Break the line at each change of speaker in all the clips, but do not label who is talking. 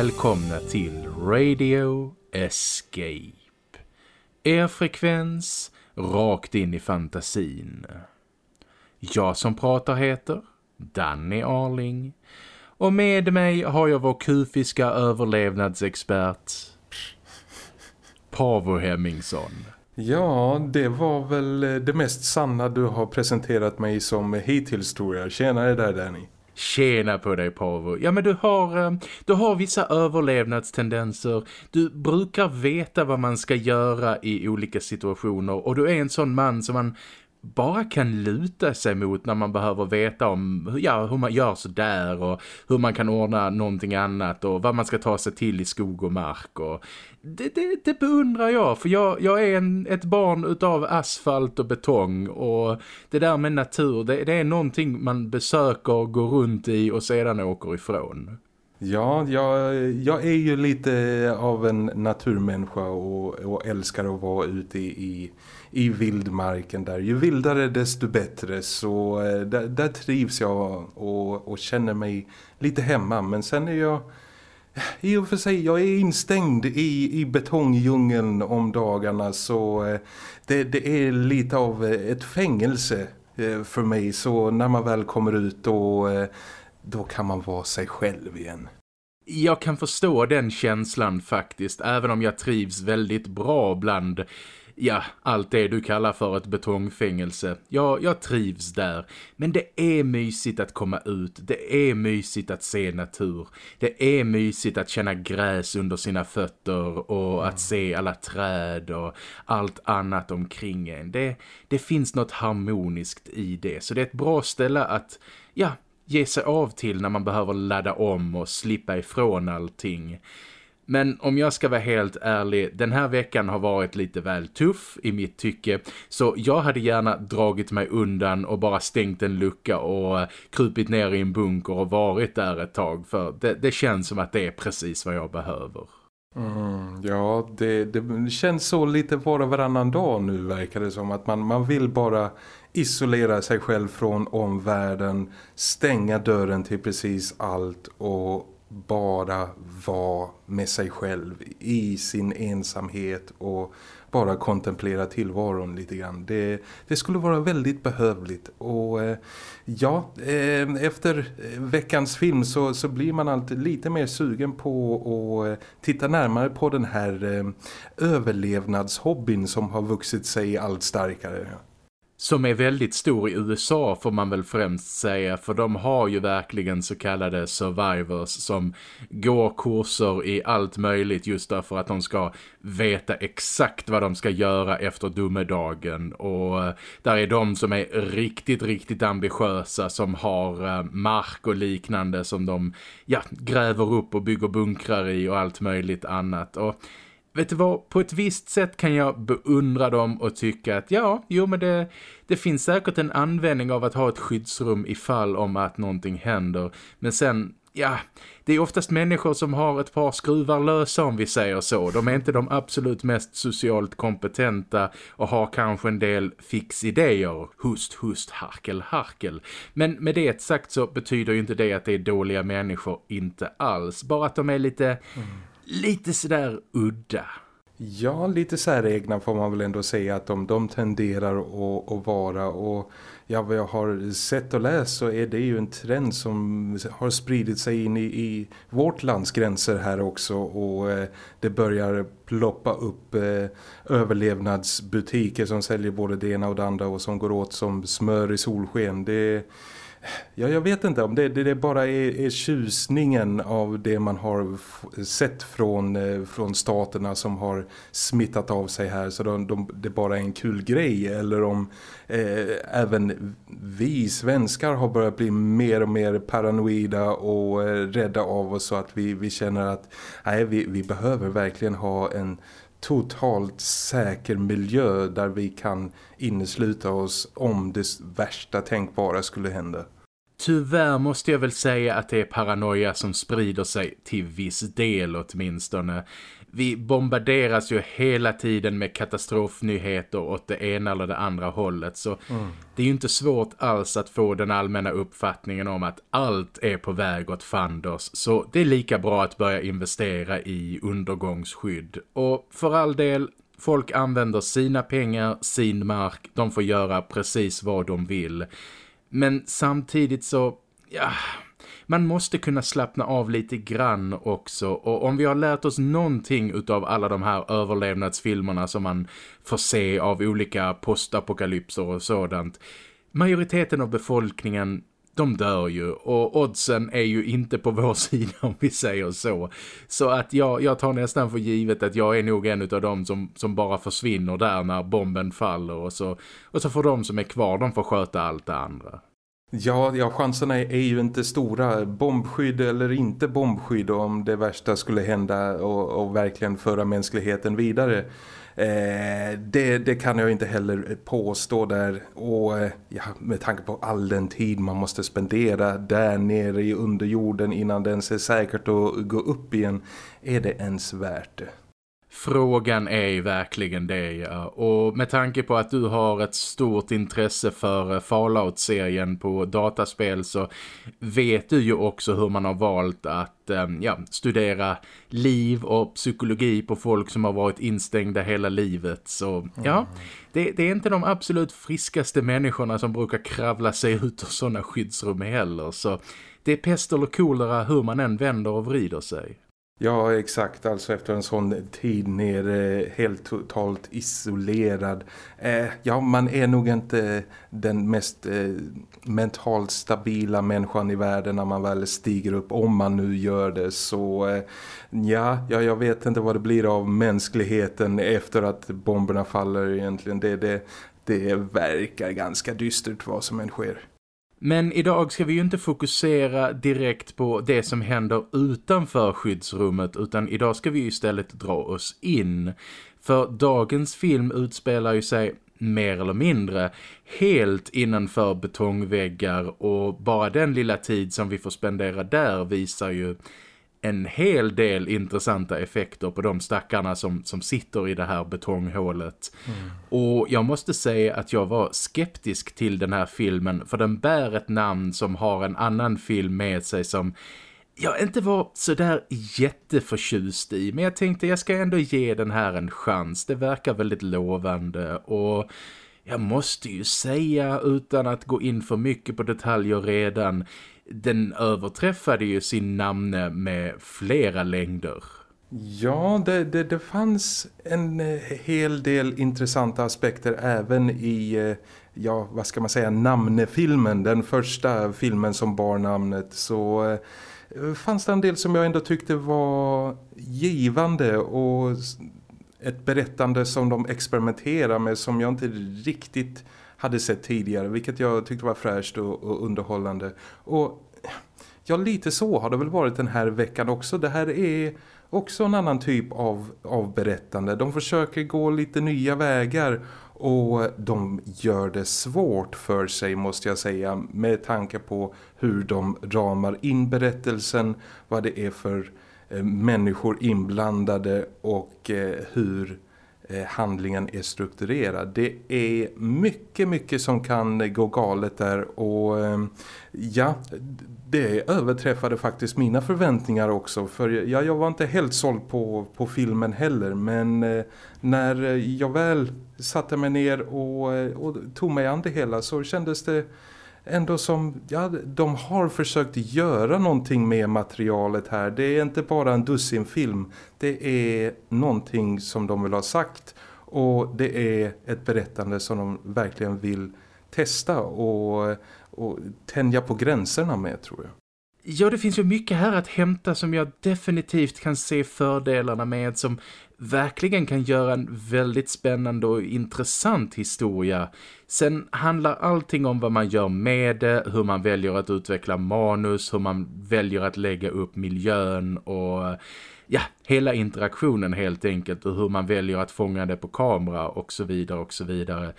Välkomna till Radio Escape. Er frekvens rakt in i fantasin. Jag som pratar heter Danny Arling. Och med mig har jag vår kufiska överlevnadsexpert Pavo Hemmingsson.
Ja, det var väl det mest sanna du har presenterat mig som hittills tror jag. Tjenare där Danny.
Tjena på dig Pavo. Ja men du har, eh, du har vissa överlevnadstendenser. Du brukar veta vad man ska göra i olika situationer och du är en sån man som man bara kan luta sig mot när man behöver veta om ja, hur man gör så där och hur man kan ordna någonting annat och vad man ska ta sig till i skog och mark. Och det, det, det beundrar jag för jag, jag är en, ett barn utav asfalt och betong och det där med natur det, det är någonting man besöker, går runt i och sedan åker ifrån.
Ja, jag, jag är ju lite av en naturmänniska och, och älskar att vara ute i, i i vildmarken där. Ju vildare desto bättre så eh, där, där, trivs jag och, och känner mig lite hemma. Men sen är jag i och för sig, jag är instängd i, i betongdjungeln om dagarna så eh, det, det är lite av eh, ett fängelse eh, för mig. Så när man väl kommer ut då, då kan man vara sig själv igen.
Jag kan förstå den känslan faktiskt, även om jag trivs väldigt bra bland ja, allt det du kallar för ett betongfängelse. Ja, jag trivs där. Men det är mysigt att komma ut. Det är mysigt att se natur. Det är mysigt att känna gräs under sina fötter och att se alla träd och allt annat omkring en. Det, det finns något harmoniskt i det. Så det är ett bra ställe att, ja, ge sig av till när man behöver ladda om och slippa ifrån allting. Men om jag ska vara helt ärlig, den här veckan har varit lite väl tuff i mitt tycke. Så jag hade gärna dragit mig undan och bara stängt en lucka och eh, krupit ner i en bunker och varit där ett tag. För det, det känns som att det är precis vad jag behöver.
Mm, ja, det, det känns så lite var och varannan dag nu verkar det som att man, man vill bara isolera sig själv från omvärlden, stänga dörren till precis allt och bara vara med sig själv i sin ensamhet och bara kontemplera tillvaron lite grann. Det, det skulle vara väldigt behövligt och eh, ja, eh, efter veckans film så, så blir man alltid lite mer sugen på att eh, titta närmare på den här eh, överlevnadshobbyn som har vuxit sig allt starkare
som är väldigt stor i USA får man väl främst säga för de har ju verkligen så kallade survivors som går kurser i allt möjligt just därför att de ska veta exakt vad de ska göra efter domedagen. Och eh, där är de som är riktigt, riktigt ambitiösa som har eh, mark och liknande som de ja, gräver upp och bygger bunkrar i och allt möjligt annat. Och vet du vad, på ett visst sätt kan jag beundra dem och tycka att ja, jo men det, det finns säkert en användning av att ha ett skyddsrum ifall om att någonting händer. Men sen, ja, det är oftast människor som har ett par skruvar lösa om vi säger så. De är inte de absolut mest socialt kompetenta och har kanske en del fixidéer. Hust, hust, harkel, harkel. Men med det sagt så betyder ju inte det att det är dåliga människor, inte alls. Bara att de är lite... Mm lite sådär udda.
Ja, lite säregna får man väl ändå säga att de, de tenderar att, att vara och ja, vad jag har sett och läst så är det ju en trend som har spridit sig in i, i vårt lands gränser här också och eh, det börjar ploppa upp eh, överlevnadsbutiker som säljer både det ena och det andra och som går åt som smör i solsken. Det Ja, jag vet inte om det, det, det bara är, är tjusningen av det man har sett från, eh, från staterna som har smittat av sig här. Så de, de, det bara är en kul grej. Eller om eh, även vi svenskar har börjat bli mer och mer paranoida och eh, rädda av oss så att vi, vi känner att nej, vi, vi behöver verkligen ha en totalt säker miljö där vi kan innesluta oss om det värsta tänkbara skulle hända.
Tyvärr måste jag väl säga att det är paranoia som sprider sig till viss del åtminstone. Vi bombarderas ju hela tiden med katastrofnyheter åt det ena eller det andra hållet så mm. det är ju inte svårt alls att få den allmänna uppfattningen om att allt är på väg åt fanders så det är lika bra att börja investera i undergångsskydd. Och för all del, folk använder sina pengar, sin mark, de får göra precis vad de vill. Men samtidigt så, ja, man måste kunna slappna av lite grann också. Och om vi har lärt oss någonting utav alla de här överlevnadsfilmerna som man får se av olika postapokalypser och sådant. Majoriteten av befolkningen de dör ju och oddsen är ju inte på vår sida om vi säger så. Så att jag, jag tar nästan för givet att jag är nog en av dem som, som bara försvinner där när bomben faller och så, och så får de som är kvar, de får sköta allt det andra.
Ja, ja, chanserna är, är ju inte stora. Bombskydd eller inte bombskydd om det värsta skulle hända och, och verkligen föra mänskligheten vidare. Eh, det, det, kan jag inte heller påstå där och eh, ja, med tanke på all den tid man måste spendera där nere i underjorden innan den är säkert att gå upp igen är det ens värt det.
Frågan är ju verkligen det, ja. Och med tanke på att du har ett stort intresse för eh, Fallout-serien på dataspel så vet du ju också hur man har valt att ehm, ja, studera liv och psykologi på folk som har varit instängda hela livet. Så ja, mm. det, det är inte de absolut friskaste människorna som brukar kravla sig ut ur sådana skyddsrum heller. Så det är pest eller kolera hur man än vänder och vrider sig.
Ja, exakt. Alltså efter en sån tid nere eh, helt totalt isolerad. Eh, ja, man är nog inte eh, den mest eh, mentalt stabila människan i världen när man väl stiger upp. Om man nu gör det så... Eh, ja, ja, jag vet inte vad det blir av mänskligheten efter att bomberna faller egentligen. Det, det, det verkar ganska dystert vad som än sker.
Men idag ska vi ju inte fokusera direkt på det som händer utanför skyddsrummet utan idag ska vi istället dra oss in. För dagens film utspelar ju sig mer eller mindre helt innanför betongväggar och bara den lilla tid som vi får spendera där visar ju en hel del intressanta effekter på de stackarna som, som sitter i det här betonghålet. Mm. Och jag måste säga att jag var skeptisk till den här filmen för den bär ett namn som har en annan film med sig som jag inte var så där jätteförtjust i. Men jag tänkte jag ska ändå ge den här en chans. Det verkar väldigt lovande och... Jag måste ju säga utan att gå in för mycket på detaljer redan den överträffade ju sin namne med flera längder.
Ja, det, det, det fanns en eh, hel del intressanta aspekter även i, eh, ja vad ska man säga, namnefilmen. Den första filmen som bar namnet. Så eh, fanns det en del som jag ändå tyckte var givande och ett berättande som de experimenterar med som jag inte riktigt hade sett tidigare. Vilket jag tyckte var fräscht och, och underhållande. Och ja, lite så har det väl varit den här veckan också. Det här är också en annan typ av, av berättande. De försöker gå lite nya vägar och de gör det svårt för sig måste jag säga med tanke på hur de ramar in berättelsen, vad det är för eh, människor inblandade och eh, hur Eh, handlingen är strukturerad. Det är mycket, mycket som kan gå galet där och ehm, ja, det överträffade faktiskt mina förväntningar också. För ja, jag var inte helt såld på, på filmen heller men eh, när jag väl satte mig ner och, eh, och tog mig an det hela så kändes det ändå som, ja, de har försökt göra någonting med materialet här. Det är inte bara en dussinfilm. Det är någonting som de vill ha sagt och det är ett berättande som de verkligen vill testa och, och tänja på gränserna med tror jag.
Ja, det finns ju mycket här att hämta som jag definitivt kan se fördelarna med som verkligen kan göra en väldigt spännande och intressant historia. Sen handlar allting om vad man gör med det, hur man väljer att utveckla manus, hur man väljer att lägga upp miljön och ja, hela interaktionen helt enkelt och hur man väljer att fånga det på kamera och så vidare och så vidare.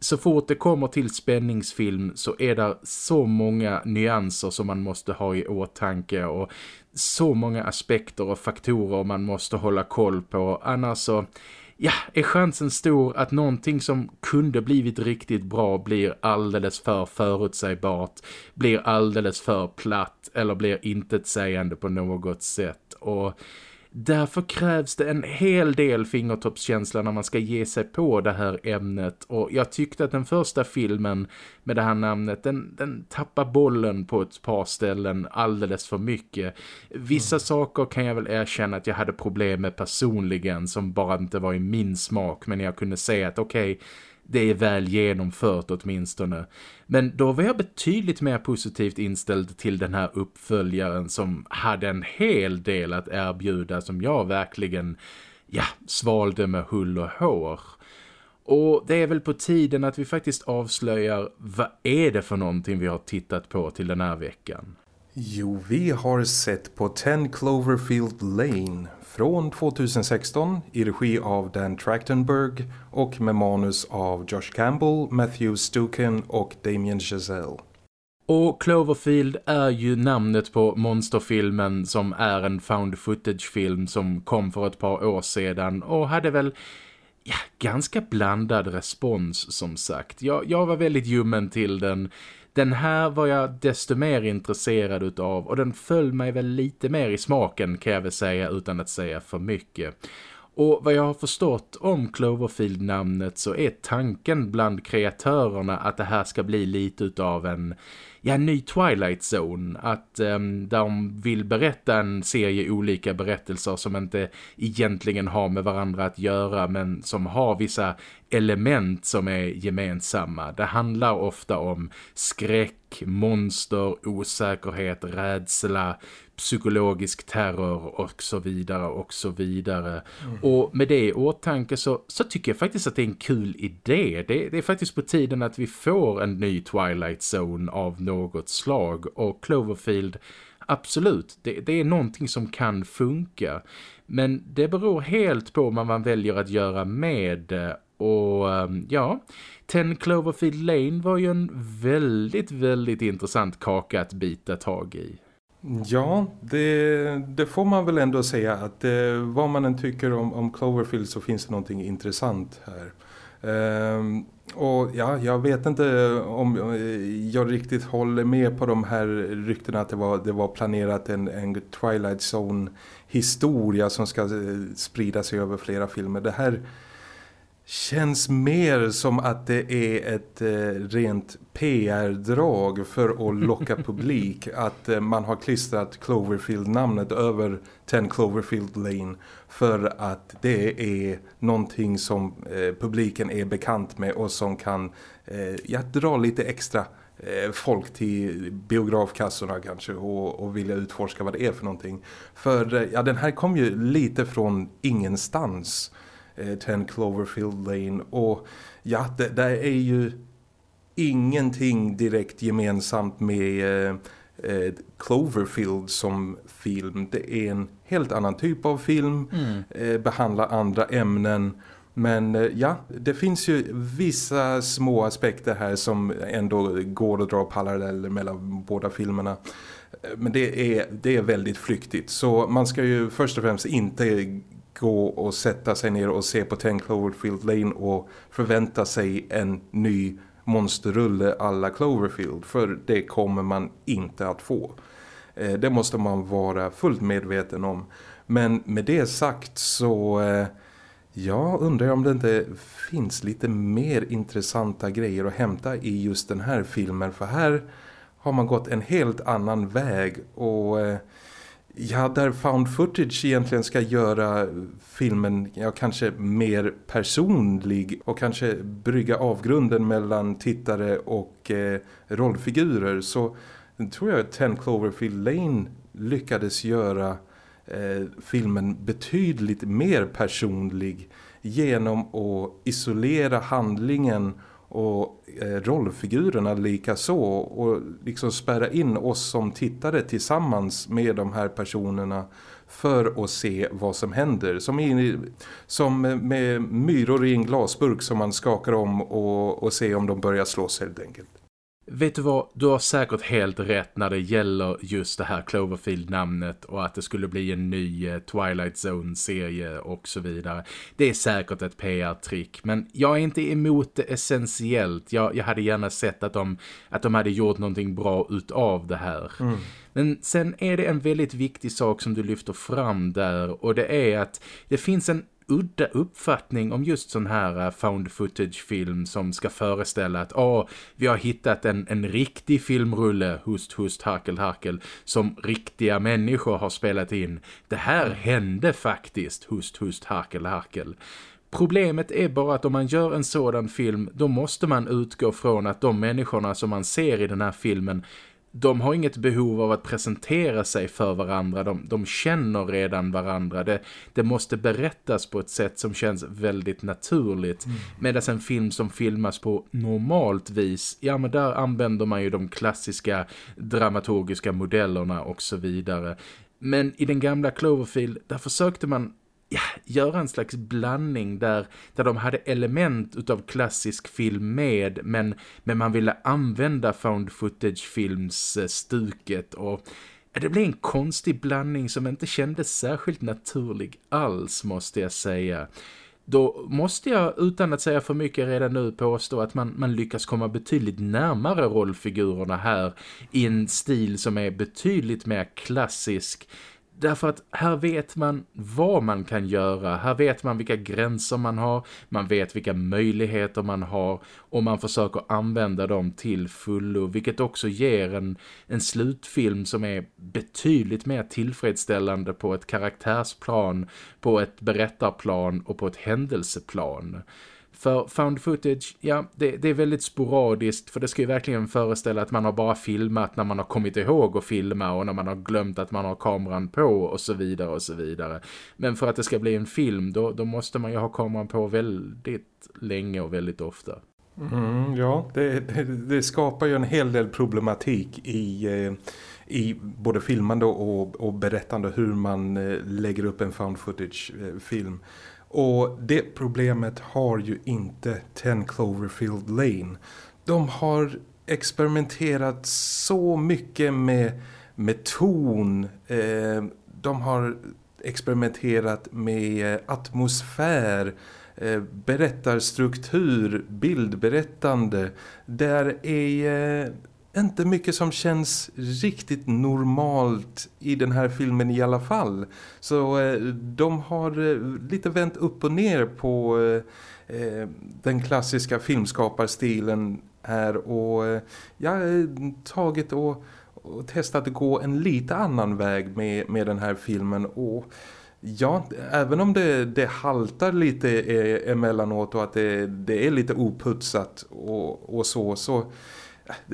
så fort det kommer till spänningsfilm så är det så många nyanser som man måste ha i åtanke och så många aspekter och faktorer man måste hålla koll på. Annars så ja, är chansen stor att någonting som kunde blivit riktigt bra blir alldeles för förutsägbart, blir alldeles för platt eller blir intetsägande på något sätt. Och Därför krävs det en hel del fingertoppskänsla när man ska ge sig på det här ämnet och jag tyckte att den första filmen med det här namnet, den, den tappar bollen på ett par ställen alldeles för mycket. Vissa mm. saker kan jag väl erkänna att jag hade problem med personligen som bara inte var i min smak men jag kunde säga att okej, okay, det är väl genomfört åtminstone. Men då var jag betydligt mer positivt inställd till den här uppföljaren som hade en hel del att erbjuda som jag verkligen ja, svalde med hull och hår. Och det är väl på tiden att vi faktiskt avslöjar vad är det för någonting vi har tittat på till den här veckan.
Jo, vi har sett på 10 Cloverfield Lane från 2016 i regi av Dan Trachtenberg och med manus av Josh Campbell, Matthew Stuken och Damien Chazelle.
Och Cloverfield är ju namnet på monsterfilmen som är en found footage-film som kom för ett par år sedan och hade väl ja, ganska blandad respons som sagt. Jag, jag var väldigt ljummen till den. Den här var jag desto mer intresserad utav och den föll mig väl lite mer i smaken kan jag väl säga utan att säga för mycket. Och vad jag har förstått om Cloverfield-namnet så är tanken bland kreatörerna att det här ska bli lite utav en ja, ny Twilight Zone. Att um, de vill berätta en serie olika berättelser som inte egentligen har med varandra att göra men som har vissa element som är gemensamma. Det handlar ofta om skräck, monster, osäkerhet, rädsla, psykologisk terror och så vidare och så vidare. Mm. Och med det i åtanke så, så tycker jag faktiskt att det är en kul idé. Det, det, är faktiskt på tiden att vi får en ny Twilight Zone av något slag och Cloverfield Absolut, det, det, är någonting som kan funka. Men det beror helt på vad man väljer att göra med och ehm, ja, Ten Cloverfield Lane var ju en väldigt, väldigt intressant kaka att bita tag i.
Ja, det, det får man väl ändå säga att eh, vad man än tycker om, om Cloverfield så finns det någonting intressant här. Ehm, och ja, jag vet inte om eh, jag riktigt håller med på de här ryktena att det var, det var planerat en, en Twilight Zone historia som ska eh, sprida sig över flera filmer. Det här känns mer som att det är ett eh, rent PR-drag för att locka publik att eh, man har klistrat Cloverfield-namnet över 10 Cloverfield Lane för att det är någonting som eh, publiken är bekant med och som kan eh, ja, dra lite extra eh, folk till biografkassorna kanske och, och vilja utforska vad det är för någonting. För eh, ja, den här kom ju lite från ingenstans 10 Cloverfield Lane och ja, det, det är ju ingenting direkt gemensamt med eh, eh, Cloverfield som film. Det är en helt annan typ av film, mm. eh, behandlar andra ämnen men eh, ja, det finns ju vissa små aspekter här som ändå går att dra paralleller mellan båda filmerna. Eh, men det är, det är väldigt flyktigt. Så man ska ju först och främst inte gå och sätta sig ner och se på 10 Cloverfield Lane och förvänta sig en ny monsterrulle alla Cloverfield. För det kommer man inte att få. Eh, det måste man vara fullt medveten om. Men med det sagt så... Eh, undrar jag undrar om det inte finns lite mer intressanta grejer att hämta i just den här filmen. För här har man gått en helt annan väg och eh, Ja, där found footage egentligen ska göra filmen ja, kanske mer personlig och kanske brygga avgrunden mellan tittare och eh, rollfigurer. Så tror jag att Ten Cloverfield Lane lyckades göra eh, filmen betydligt mer personlig genom att isolera handlingen och eh, rollfigurerna lika så och liksom spärra in oss som tittare tillsammans med de här personerna för att se vad som händer. Som, i, som med myror i en glasburk som man skakar om och, och ser om de börjar slås helt enkelt.
Vet du vad, du har säkert helt rätt när det gäller just det här Cloverfield-namnet och att det skulle bli en ny eh, Twilight Zone-serie och så vidare. Det är säkert ett PR-trick, men jag är inte emot det essentiellt. Jag, jag hade gärna sett att de, att de hade gjort någonting bra utav det här. Mm. Men sen är det en väldigt viktig sak som du lyfter fram där och det är att det finns en udda uppfattning om just sån här eh, found footage-film som ska föreställa att oh, vi har hittat en, en riktig filmrulle, hust, hust, harkel, harkel, som riktiga människor har spelat in. Det här hände faktiskt, hust, hust, harkel, harkel. Problemet är bara att om man gör en sådan film då måste man utgå från att de människorna som man ser i den här filmen de har inget behov av att presentera sig för varandra. De, de känner redan varandra. Det, det, måste berättas på ett sätt som känns väldigt naturligt. Mm. Medan en film som filmas på normalt vis, ja men där använder man ju de klassiska dramaturgiska modellerna och så vidare. Men i den gamla Cloverfield, där försökte man ja, göra en slags blandning där, där de hade element utav klassisk film med men, men man ville använda found footage films eh, stuket och det blev en konstig blandning som inte kändes särskilt naturlig alls måste jag säga. Då måste jag utan att säga för mycket redan nu påstå att man, man lyckas komma betydligt närmare rollfigurerna här i en stil som är betydligt mer klassisk Därför att här vet man vad man kan göra. Här vet man vilka gränser man har. Man vet vilka möjligheter man har. Och man försöker använda dem till fullo. Vilket också ger en, en slutfilm som är betydligt mer tillfredsställande på ett karaktärsplan, på ett berättarplan och på ett händelseplan. För found footage, ja, det, det, är väldigt sporadiskt för det ska ju verkligen föreställa att man har bara filmat när man har kommit ihåg att filma och när man har glömt att man har kameran på och så vidare och så vidare. Men för att det ska bli en film då, då måste man ju ha kameran på väldigt länge och väldigt ofta.
Mm, ja, det, det, det, skapar ju en hel del problematik i, eh, i både filmande och, och berättande hur man eh, lägger upp en found footage-film. Eh, och det problemet har ju inte 10 Cloverfield Lane. De har experimenterat så mycket med, med ton. Eh, de har experimenterat med eh, atmosfär, eh, berättarstruktur, bildberättande. Där är eh, inte mycket som känns riktigt normalt i den här filmen i alla fall. Så eh, de har eh, lite vänt upp och ner på eh, eh den klassiska filmskaparstilen här och eh, jag har tagit och, och testat att gå en lite annan väg med, med den här filmen och Ja, även om det, det haltar lite eh, emellanåt och att det, det är lite oputsat och, och så, så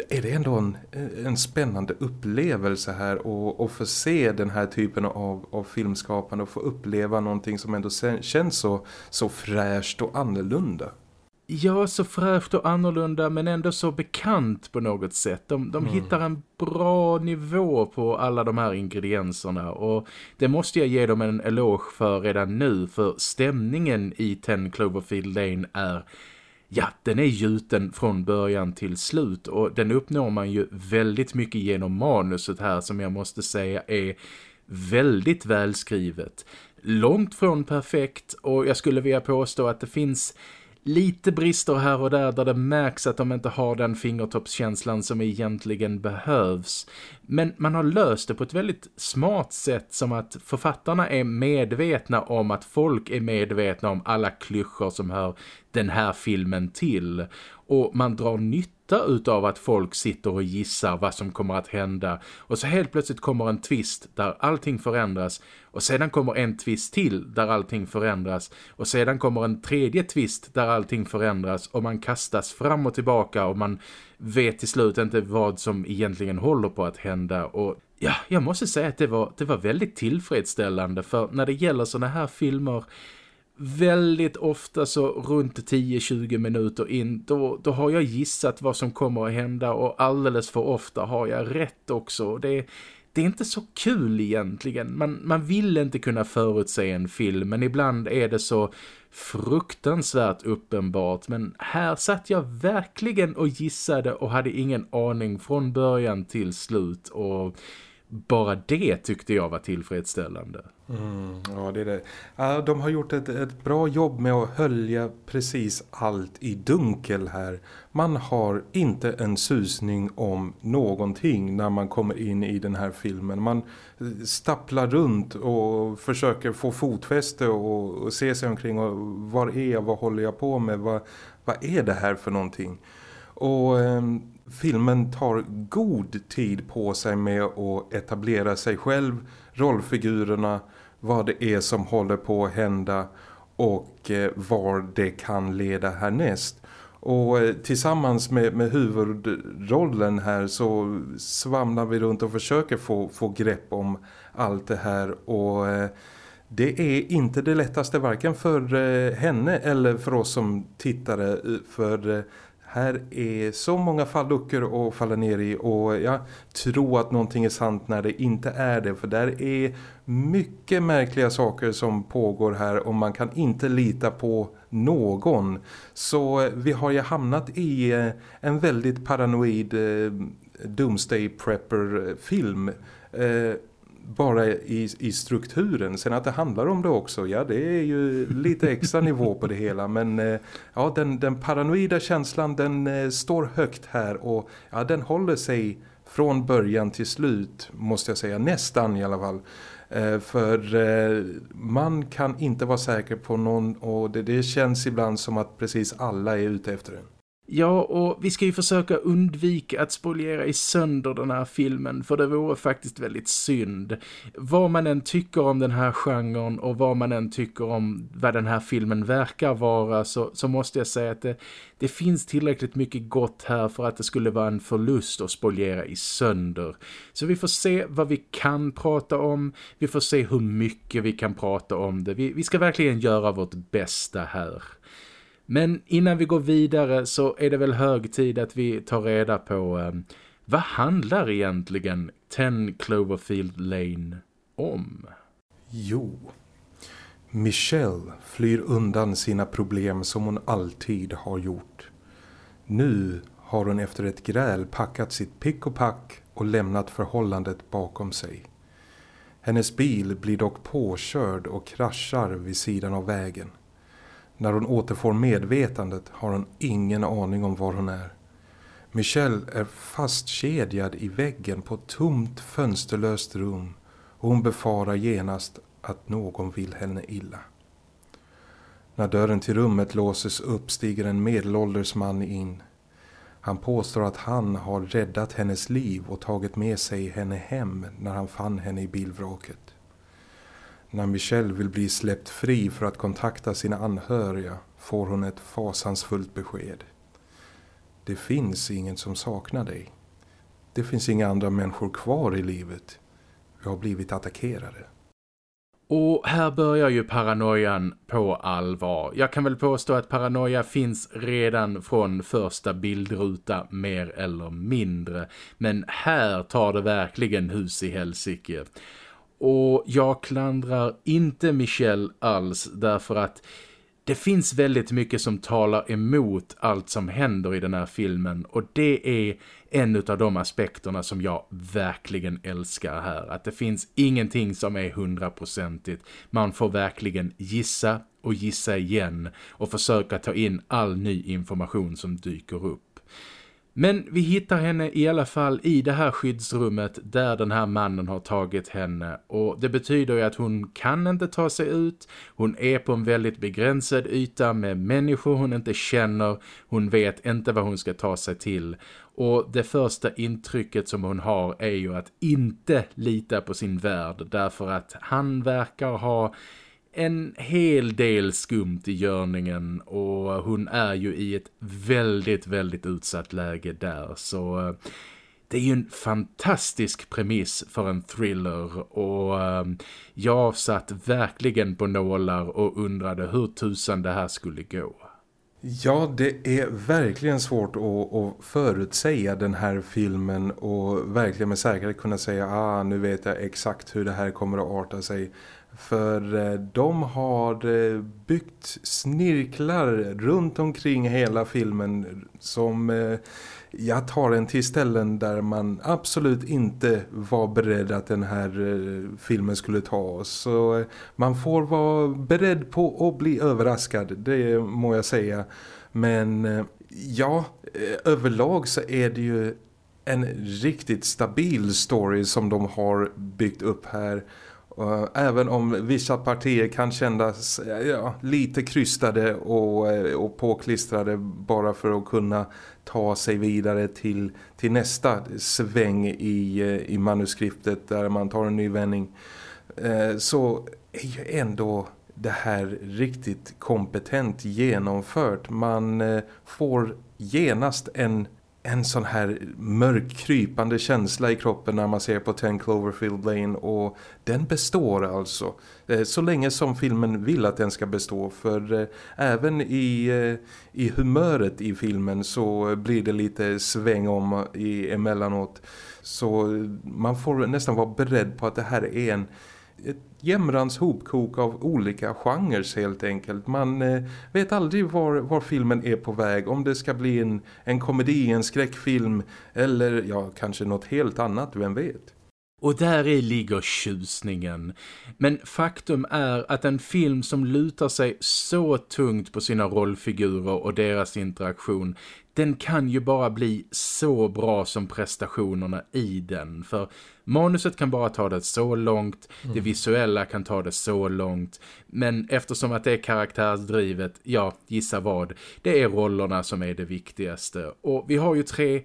är det ändå en, en spännande upplevelse här och, och få se den här typen av, av filmskapande och få uppleva någonting som ändå känns så, så fräscht och annorlunda.
Ja, så fräscht och annorlunda men ändå så bekant på något sätt. De, de mm. hittar en bra nivå på alla de här ingredienserna och det måste jag ge dem en eloge för redan nu för stämningen i Ten Cloverfield Lane är ja, den är gjuten från början till slut och den uppnår man ju väldigt mycket genom manuset här som jag måste säga är väldigt välskrivet. Långt från perfekt och jag skulle vilja påstå att det finns lite brister här och där där det märks att de inte har den fingertoppskänslan som egentligen behövs. Men man har löst det på ett väldigt smart sätt som att författarna är medvetna om att folk är medvetna om alla klyschor som hör den här filmen till. Och man drar nytta utav att folk sitter och gissar vad som kommer att hända. Och så helt plötsligt kommer en twist där allting förändras. Och sedan kommer en twist till där allting förändras. Och sedan kommer en tredje twist där allting förändras. Och man kastas fram och tillbaka och man vet till slut inte vad som egentligen håller på att hända. Och ja, jag måste säga att det var, det var väldigt tillfredsställande. För när det gäller såna här filmer väldigt ofta så runt 10-20 minuter in då, då har jag gissat vad som kommer att hända och alldeles för ofta har jag rätt också. Det, det är inte så kul egentligen. Man, man vill inte kunna förutse en film men ibland är det så fruktansvärt uppenbart. Men här satt jag verkligen och gissade och hade ingen aning från början till slut och bara det tyckte jag var tillfredsställande.
Mm, ja, det är det. De har gjort ett, ett bra jobb med att hölja precis allt i dunkel här. Man har inte en susning om någonting när man kommer in i den här filmen. Man eh, stapplar runt och försöker få fotfäste och, och se sig omkring. Och var är jag? Vad håller jag på med? Vad, vad är det här för någonting? Och... Ehm, Filmen tar god tid på sig med att etablera sig själv, rollfigurerna, vad det är som håller på att hända och eh, var det kan leda härnäst. Och eh, tillsammans med, med huvudrollen här så svamlar vi runt och försöker få, få grepp om allt det här och eh, det är inte det lättaste varken för eh, henne eller för oss som tittare för här är så många falluckor att falla ner i och jag tror att någonting är sant när det inte är det. För där är mycket märkliga saker som pågår här och man kan inte lita på någon. Så vi har ju hamnat i eh, en väldigt paranoid eh, Doomsday Prepper film eh, bara i, i strukturen. Sen att det handlar om det också, ja det är ju lite extra nivå på det hela. Men eh, ja, den, den paranoida känslan den eh, står högt här och ja, den håller sig från början till slut måste jag säga, nästan i alla fall. Eh, för man kan inte vara säker på någon och det, det känns ibland som att precis alla är ute efter den.
Ja, och vi ska ju försöka undvika att spoliera i sönder den här filmen för det vore faktiskt väldigt synd. Vad man än tycker om den här genren och vad man än tycker om vad den här filmen verkar vara så, så måste jag säga att det, det finns tillräckligt mycket gott här för att det skulle vara en förlust att spoliera i sönder. Så vi får se vad vi kan prata om, vi får se hur mycket vi kan prata om det. Vi, vi ska verkligen göra vårt bästa här. Men innan vi går vidare så är det väl hög tid att vi tar reda på eh, vad handlar egentligen 10 Cloverfield Lane om?
Jo, Michelle flyr undan sina problem som hon alltid har gjort. Nu har hon efter ett gräl packat sitt pick och pack och lämnat förhållandet bakom sig. Hennes bil blir dock påkörd och kraschar vid sidan av vägen. När hon återfår medvetandet har hon ingen aning om var hon är. Michelle är fastkedjad i väggen på ett tomt fönsterlöst rum och hon befarar genast att någon vill henne illa. När dörren till rummet låses upp stiger en medelålders man in. Han påstår att han har räddat hennes liv och tagit med sig henne hem när han fann henne i bilvraket. När Michelle vill bli släppt fri för att kontakta sina anhöriga får hon ett fasansfullt besked. Det finns ingen som saknar dig. Det finns inga andra människor kvar i livet. Vi har blivit attackerade.
Och här börjar ju paranoian på allvar. Jag kan väl påstå att paranoia finns redan från första bildruta mer eller mindre. Men här tar det verkligen hus i helsike. Och jag klandrar inte Michelle alls därför att det finns väldigt mycket som talar emot allt som händer i den här filmen och det är en av de aspekterna som jag verkligen älskar här. Att det finns ingenting som är hundraprocentigt. Man får verkligen gissa och gissa igen och försöka ta in all ny information som dyker upp. Men vi hittar henne i alla fall i det här skyddsrummet där den här mannen har tagit henne och det betyder ju att hon kan inte ta sig ut. Hon är på en väldigt begränsad yta med människor hon inte känner. Hon vet inte vad hon ska ta sig till. Och det första intrycket som hon har är ju att inte lita på sin värld därför att han verkar ha en hel del skumt i görningen och hon är ju i ett väldigt, väldigt utsatt läge där så eh, det är ju en fantastisk premiss för en thriller och eh, jag satt verkligen på nålar och undrade hur tusan det här skulle gå.
Ja, det är verkligen svårt att, att förutsäga den här filmen och verkligen med säkerhet kunna säga ah, nu vet jag exakt hur det här kommer att arta sig. För eh, de har eh, byggt snirklar runt omkring hela filmen som eh, jag tar en till ställen där man absolut inte var beredd att den här filmen skulle ta oss. Så man får vara beredd på att bli överraskad, det må jag säga. Men ja, överlag så är det ju en riktigt stabil story som de har byggt upp här. Eh, även om vissa partier kan kännas eh, ja, lite krystade och, eh, och påklistrade bara för att kunna ta sig vidare till, till nästa sväng i, i manuskriptet där man tar en ny vändning så är ju ändå det här riktigt kompetent genomfört. Man får genast en en sån här mörk krypande känsla i kroppen när man ser på 10 Cloverfield Lane och den består alltså eh, så länge som filmen vill att den ska bestå. För eh, även i, eh, i humöret i filmen så blir det lite sväng om i emellanåt. Så man får nästan vara beredd på att det här är en ett jämrans hopkok av olika genrer helt enkelt. Man eh, vet aldrig var, var filmen är på väg. Om det ska bli en, en komedi, en skräckfilm eller ja, kanske något helt annat, vem vet.
Och där i ligger tjusningen. Men faktum är att en film som lutar sig så tungt på sina rollfigurer och deras interaktion den kan ju bara bli så bra som prestationerna i den. För manuset kan bara ta det så långt, mm. det visuella kan ta det så långt. Men eftersom att det är karaktärsdrivet, ja, gissa vad, det är rollerna som är det viktigaste. Och vi har ju tre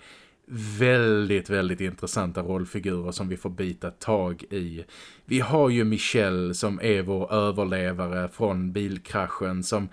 väldigt, väldigt intressanta rollfigurer som vi får bita tag i. Vi har ju Michelle som är vår överlevare från bilkraschen som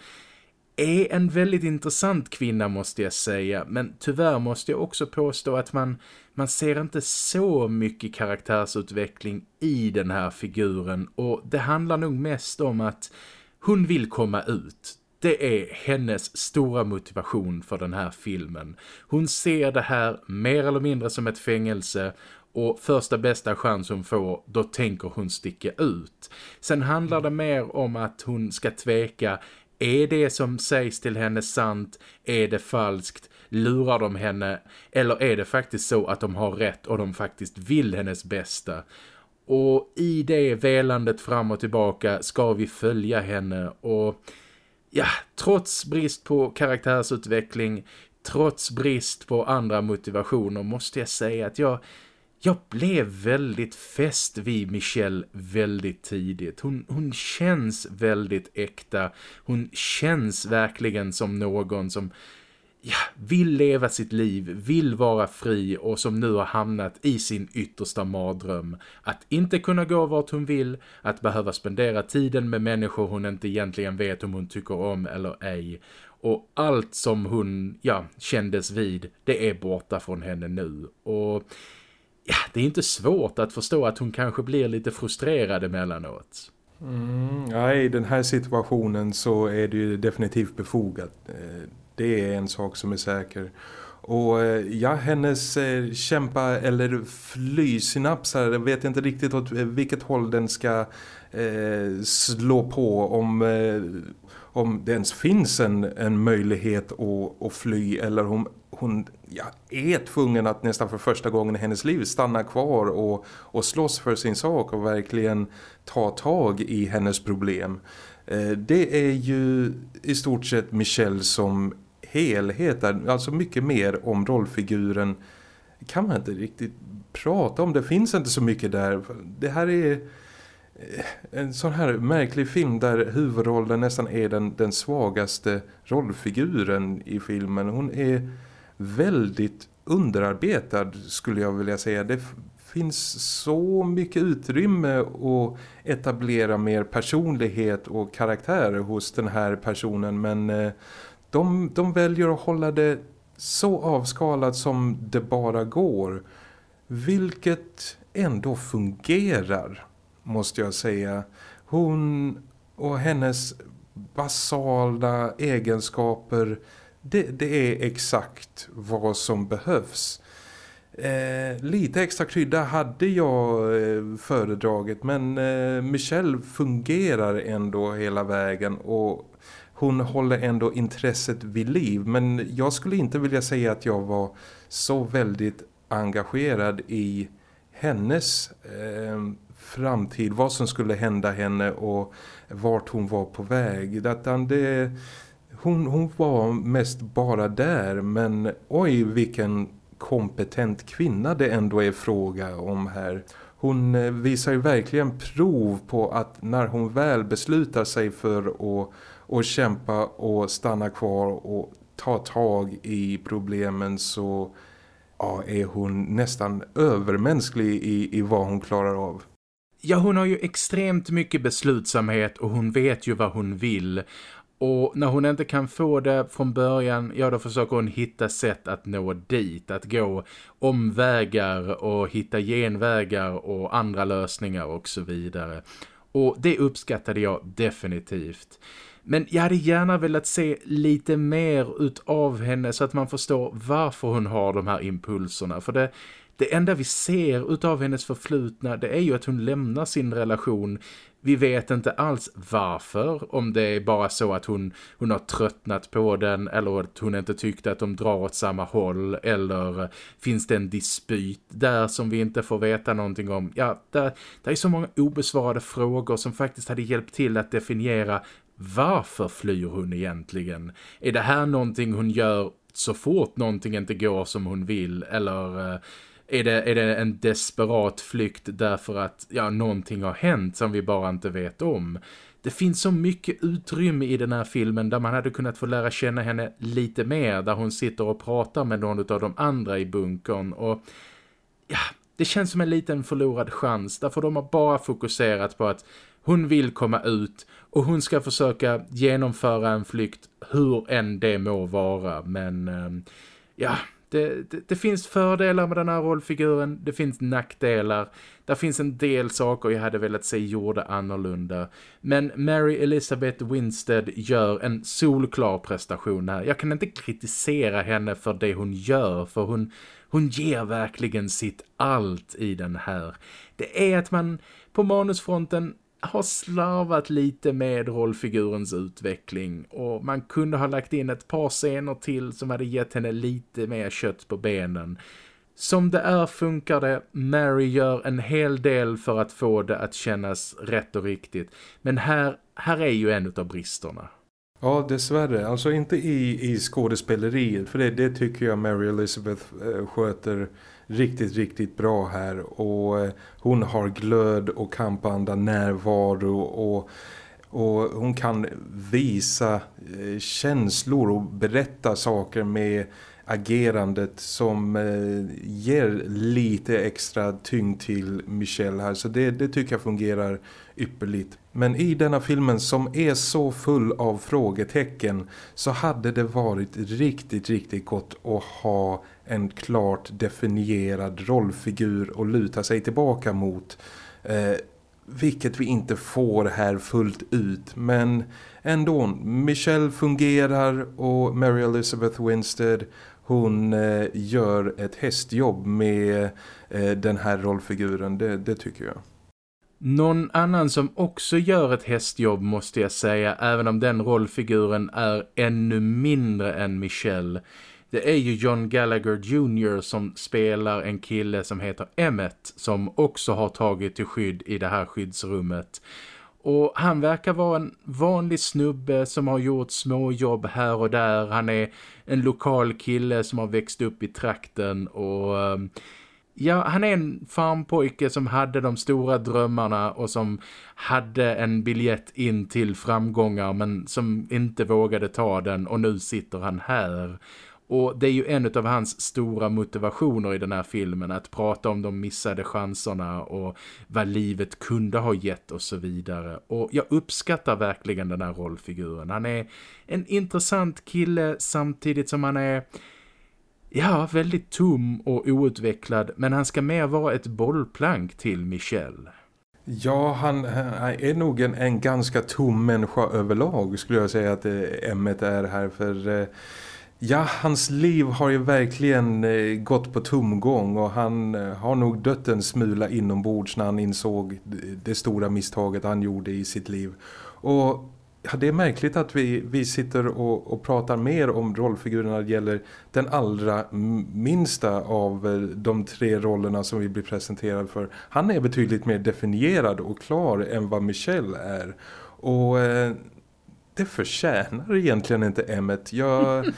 är en väldigt intressant kvinna måste jag säga. Men tyvärr måste jag också påstå att man, man ser inte så mycket karaktärsutveckling i den här figuren. Och det handlar nog mest om att hon vill komma ut. Det är hennes stora motivation för den här filmen. Hon ser det här mer eller mindre som ett fängelse och första bästa chans hon får, då tänker hon sticka ut. Sen handlar det mer om att hon ska tveka är det som sägs till henne sant? Är det falskt? Lurar de henne? Eller är det faktiskt så att de har rätt och de faktiskt vill hennes bästa? Och i det velandet fram och tillbaka ska vi följa henne och ja, trots brist på karaktärsutveckling, trots brist på andra motivationer måste jag säga att jag jag blev väldigt fäst vid Michelle väldigt tidigt. Hon, hon känns väldigt äkta. Hon känns verkligen som någon som ja, vill leva sitt liv, vill vara fri och som nu har hamnat i sin yttersta mardröm. Att inte kunna gå vart hon vill, att behöva spendera tiden med människor hon inte egentligen vet om hon tycker om eller ej. Och allt som hon ja, kändes vid, det är borta från henne nu. Och ja, det är inte svårt att förstå att hon kanske blir lite frustrerad emellanåt.
Mm, ja, I den här situationen så är det ju definitivt befogat. Eh, det är en sak som är säker. Och eh, ja, hennes eh, kämpa eller fly synapsar, jag vet inte riktigt åt vilket håll den ska eh, slå på om, eh, om det ens finns en, en möjlighet att, att fly eller om hon ja, är tvungen att nästan för första gången i hennes liv stanna kvar och, och slåss för sin sak och verkligen ta tag i hennes problem. Eh, det är ju i stort sett Michelle som helhet, alltså mycket mer om rollfiguren kan man inte riktigt prata om. Det finns inte så mycket där. Det här är eh, en sån här märklig film där huvudrollen nästan är den, den svagaste rollfiguren i filmen. Hon är väldigt underarbetad skulle jag vilja säga. Det finns så mycket utrymme att etablera mer personlighet och karaktär hos den här personen men eh, de, de väljer att hålla det så avskalat som det bara går. Vilket ändå fungerar måste jag säga. Hon och hennes basala egenskaper. Det, det är exakt vad som behövs. Eh, lite extra krydda hade jag eh, föredragit men eh, Michelle fungerar ändå hela vägen och hon håller ändå intresset vid liv. Men jag skulle inte vilja säga att jag var så väldigt engagerad i hennes eh, framtid. Vad som skulle hända henne och vart hon var på väg. Det, hon, hon var mest bara där men oj vilken kompetent kvinna det ändå är fråga om här. Hon eh, visar ju verkligen prov på att när hon väl beslutar sig för att att kämpa och stanna kvar och ta tag i problemen så ja, är hon nästan övermänsklig i, i vad hon klarar av.
Ja, hon har ju extremt mycket beslutsamhet och hon vet ju vad hon vill. Och när hon inte kan få det från början, ja då försöker hon hitta sätt att nå dit. Att gå omvägar och hitta genvägar och andra lösningar och så vidare. Och det uppskattade jag definitivt. Men jag hade gärna velat se lite mer utav henne så att man förstår varför hon har de här impulserna. För det, det enda vi ser utav hennes förflutna det är ju att hon lämnar sin relation. Vi vet inte alls varför, om det är bara så att hon, hon har tröttnat på den eller att hon inte tyckte att de drar åt samma håll eller finns det en dispyt där som vi inte får veta någonting om. Ja, det, det är så många obesvarade frågor som faktiskt hade hjälpt till att definiera varför flyr hon egentligen? Är det här någonting hon gör så fort någonting inte går som hon vill eller eh, är det, är det en desperat flykt därför att ja, någonting har hänt som vi bara inte vet om? Det finns så mycket utrymme i den här filmen där man hade kunnat få lära känna henne lite mer där hon sitter och pratar med någon av de andra i bunkern och ja, det känns som en liten förlorad chans därför de har bara fokuserat på att hon vill komma ut och hon ska försöka genomföra en flykt hur än det må vara. Men ehm, ja, det, det, det, finns fördelar med den här rollfiguren. Det finns nackdelar. Det finns en del saker jag hade velat se gjorda annorlunda. Men Mary Elizabeth Winstead gör en solklar prestation här. Jag kan inte kritisera henne för det hon gör. För hon, hon ger verkligen sitt allt i den här. Det är att man på manusfronten har slarvat lite med rollfigurens utveckling och man kunde ha lagt in ett par scener till som hade gett henne lite mer kött på benen. Som det är funkar det, Mary gör en hel del för att få det att kännas rätt och riktigt. Men här, här är ju en av bristerna.
Ja, dessvärre. Alltså inte i, i skådespeleriet, för det, det tycker jag Mary Elizabeth eh, sköter riktigt, riktigt bra här. Och eh, hon har glöd och kampanda närvaro och, och hon kan visa eh, känslor och berätta saker med agerandet som eh, ger lite extra tyngd till Michelle här. Så det, det tycker jag fungerar ypperligt. Men i denna filmen som är så full av frågetecken så hade det varit riktigt, riktigt gott att ha en klart definierad rollfigur att luta sig tillbaka mot. Eh, vilket vi inte får här fullt ut. Men ändå, Michelle fungerar och Mary Elizabeth Winstead hon eh, gör ett hästjobb med eh, den här rollfiguren, det, det tycker jag.
Någon annan som också gör ett hästjobb måste jag säga, även om den rollfiguren är ännu mindre än Michelle. Det är ju John Gallagher Jr. som spelar en kille som heter Emmet som också har tagit till skydd i det här skyddsrummet. Och han verkar vara en vanlig snubbe som har gjort små jobb här och där. Han är en lokal kille som har växt upp i trakten och... Ehm, ja, han är en farmpojke som hade de stora drömmarna och som hade en biljett in till framgångar men som inte vågade ta den och nu sitter han här. Och det är ju en av hans stora motivationer i den här filmen att prata om de missade chanserna och vad livet kunde ha gett och så vidare. Och jag uppskattar verkligen den här rollfiguren. Han är en intressant kille samtidigt som han är ja, väldigt tom och outvecklad men han ska mer vara ett bollplank till Michelle.
Ja, han, han är nog en, en, ganska tom människa överlag skulle jag säga att eh, ämnet är här för... Eh, ja, hans liv har ju verkligen eh, gått på tomgång och han eh, har nog dött en smula inombords när han insåg det stora misstaget han gjorde i sitt liv. Och Ja, det är märkligt att vi, vi sitter och, och pratar mer om rollfigurerna när det gäller den allra minsta av eh, de tre rollerna som vi blir presenterade för. Han är betydligt mer definierad och klar än vad Michelle är. Och eh, det förtjänar egentligen inte Emmet. Jag eh,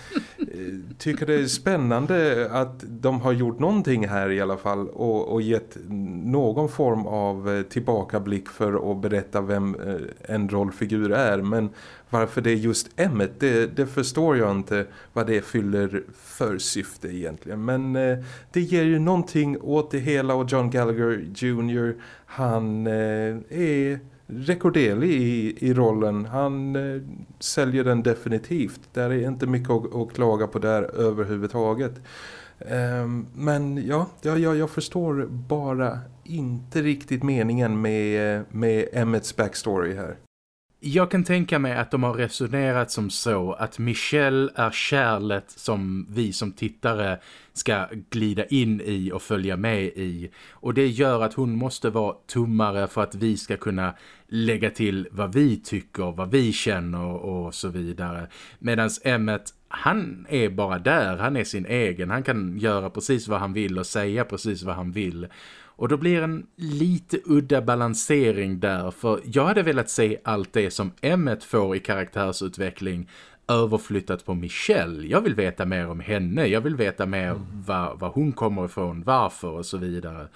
tycker det är spännande att de har gjort någonting här i alla fall och, och gett någon form av eh, tillbakablick för att berätta vem eh, en rollfigur är. Men varför det är just Emmet, det, det förstår jag inte vad det fyller för syfte egentligen. Men det ger ju någonting åt det hela och John Gallagher Jr. han är rekorderlig i, i rollen. Han eh, säljer den definitivt. Där är inte mycket att, att klaga på där överhuvudtaget. Um, men ja, ja, ja, jag förstår bara inte riktigt meningen med, med Emmets backstory här.
Jag kan tänka mig att de har resonerat som så att Michelle är kärlet som vi som tittare ska glida in i och följa med i. Och det gör att hon måste vara tummare för att vi ska kunna lägga till vad vi tycker, vad vi känner och så vidare. Medan Emmet, han är bara där, han är sin egen. Han kan göra precis vad han vill och säga precis vad han vill. Och då blir en lite udda balansering där för jag hade velat se allt det som Emmet får i karaktärsutveckling överflyttat på Michelle. Jag vill veta mer om henne, jag vill veta mer mm. var, var hon kommer ifrån, varför och så vidare.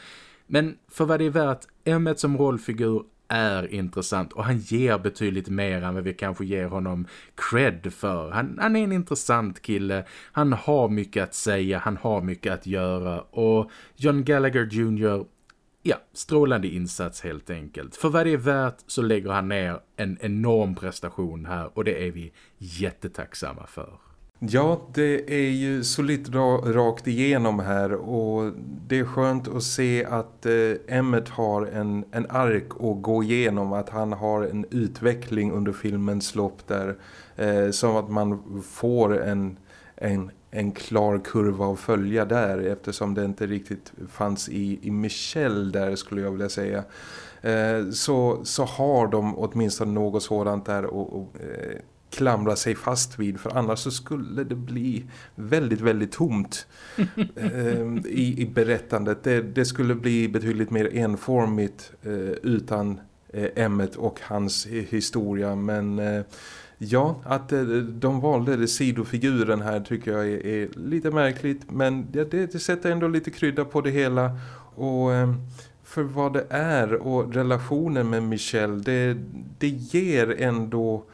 Men för vad det är värt, Emmet som rollfigur är intressant och han ger betydligt mer än vad vi kanske ger honom cred för. Han, han, är en intressant kille, han har mycket att säga, han har mycket att göra och John Gallagher Jr. Ja, strålande insats helt enkelt. För vad det är värt så lägger han ner en enorm prestation här och det är vi jättetacksamma för.
Ja, det är ju solitt rakt igenom här och det är skönt att se att eh, Emmet har en, en ark att gå igenom, att han har en utveckling under filmens lopp där eh, som att man får en, en, en klar kurva att följa där eftersom det inte riktigt fanns i, i Michelle där skulle jag vilja säga. Eh, så, så har de åtminstone något sådant där och, och eh, klamra sig fast vid för annars så skulle det bli väldigt, väldigt tomt. Eh, i, i berättandet. Det, det, skulle bli betydligt mer enformigt eh, utan eh, Emmet och hans historia. Men eh, ja, att eh, de valde sidofiguren här tycker jag är, är lite märkligt. Men ja, det, det, sätter ändå lite krydda på det hela. Och ehm, för vad det är och relationen med Michelle det, det ger ändå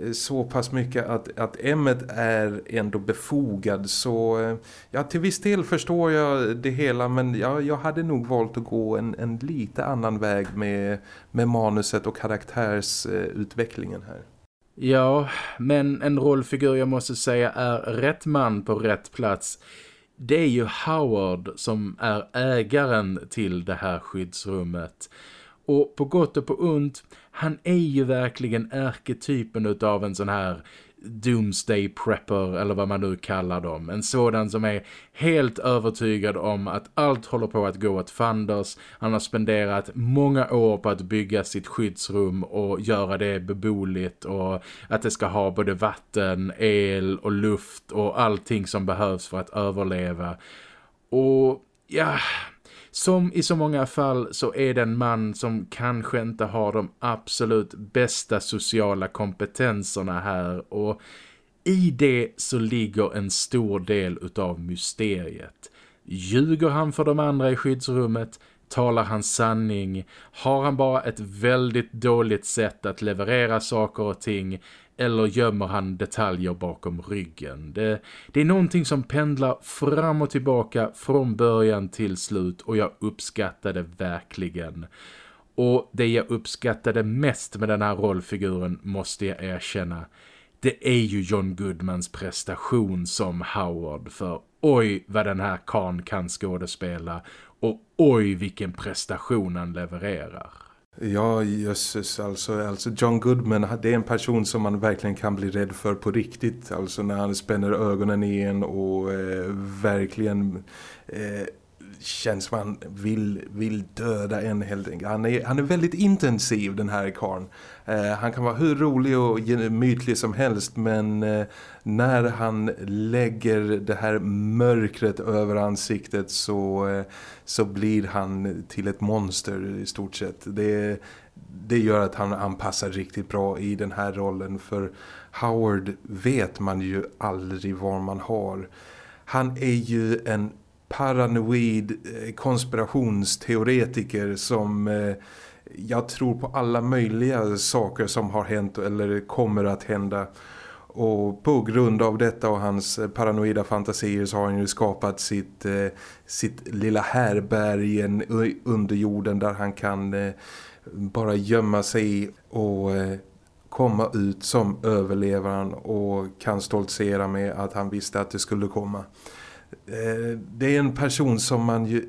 Eh, så pass mycket att, att ämnet är ändå befogad så eh, ja till viss del förstår jag det hela men ja, jag hade nog valt att gå en, en lite annan väg med, med manuset och karaktärsutvecklingen här.
Ja, men en rollfigur jag måste säga är rätt man på rätt plats. Det är ju Howard som är ägaren till det här skyddsrummet. Och på gott och på ont, han är ju verkligen ärketypen av en sån här doomsday prepper eller vad man nu kallar dem. En sådan som är helt övertygad om att allt håller på att gå åt fanders. Han har spenderat många år på att bygga sitt skyddsrum och göra det beboeligt och att det ska ha både vatten, el och luft och allting som behövs för att överleva. Och ja, som i så många fall så är det en man som kanske inte har de absolut bästa sociala kompetenserna här och i det så ligger en stor del utav mysteriet. Ljuger han för de andra i skyddsrummet? Talar han sanning? Har han bara ett väldigt dåligt sätt att leverera saker och ting? Eller gömmer han detaljer bakom ryggen. Det, det, är någonting som pendlar fram och tillbaka från början till slut och jag uppskattade verkligen. Och det jag uppskattade mest med den här rollfiguren måste jag erkänna. Det är ju John Goodmans prestation som Howard för oj vad den här kan kan skådespela och oj vilken prestation han levererar.
Ja, jösses. Alltså, alltså John Goodman, det är en person som man verkligen kan bli rädd för på riktigt. Alltså när han spänner ögonen i en och eh, verkligen eh, känns man vill, vill döda en helt enkelt. Han är, han är väldigt intensiv den här karn. Eh, han kan vara hur rolig och mytlig som helst men eh, när han lägger det här mörkret över ansiktet så, eh, så blir han till ett monster i stort sett. Det, det gör att han anpassar riktigt bra i den här rollen för Howard vet man ju aldrig var man har. Han är ju en paranoid eh, konspirationsteoretiker som eh, jag tror på alla möjliga saker som har hänt eller kommer att hända. Och på grund av detta och hans paranoida fantasier så har han ju skapat sitt, eh, sitt lilla härbergen under jorden där han kan bara gömma sig och komma ut som överlevaren och kan stoltsera med att han visste att det skulle komma. Eh, det är en person som man ju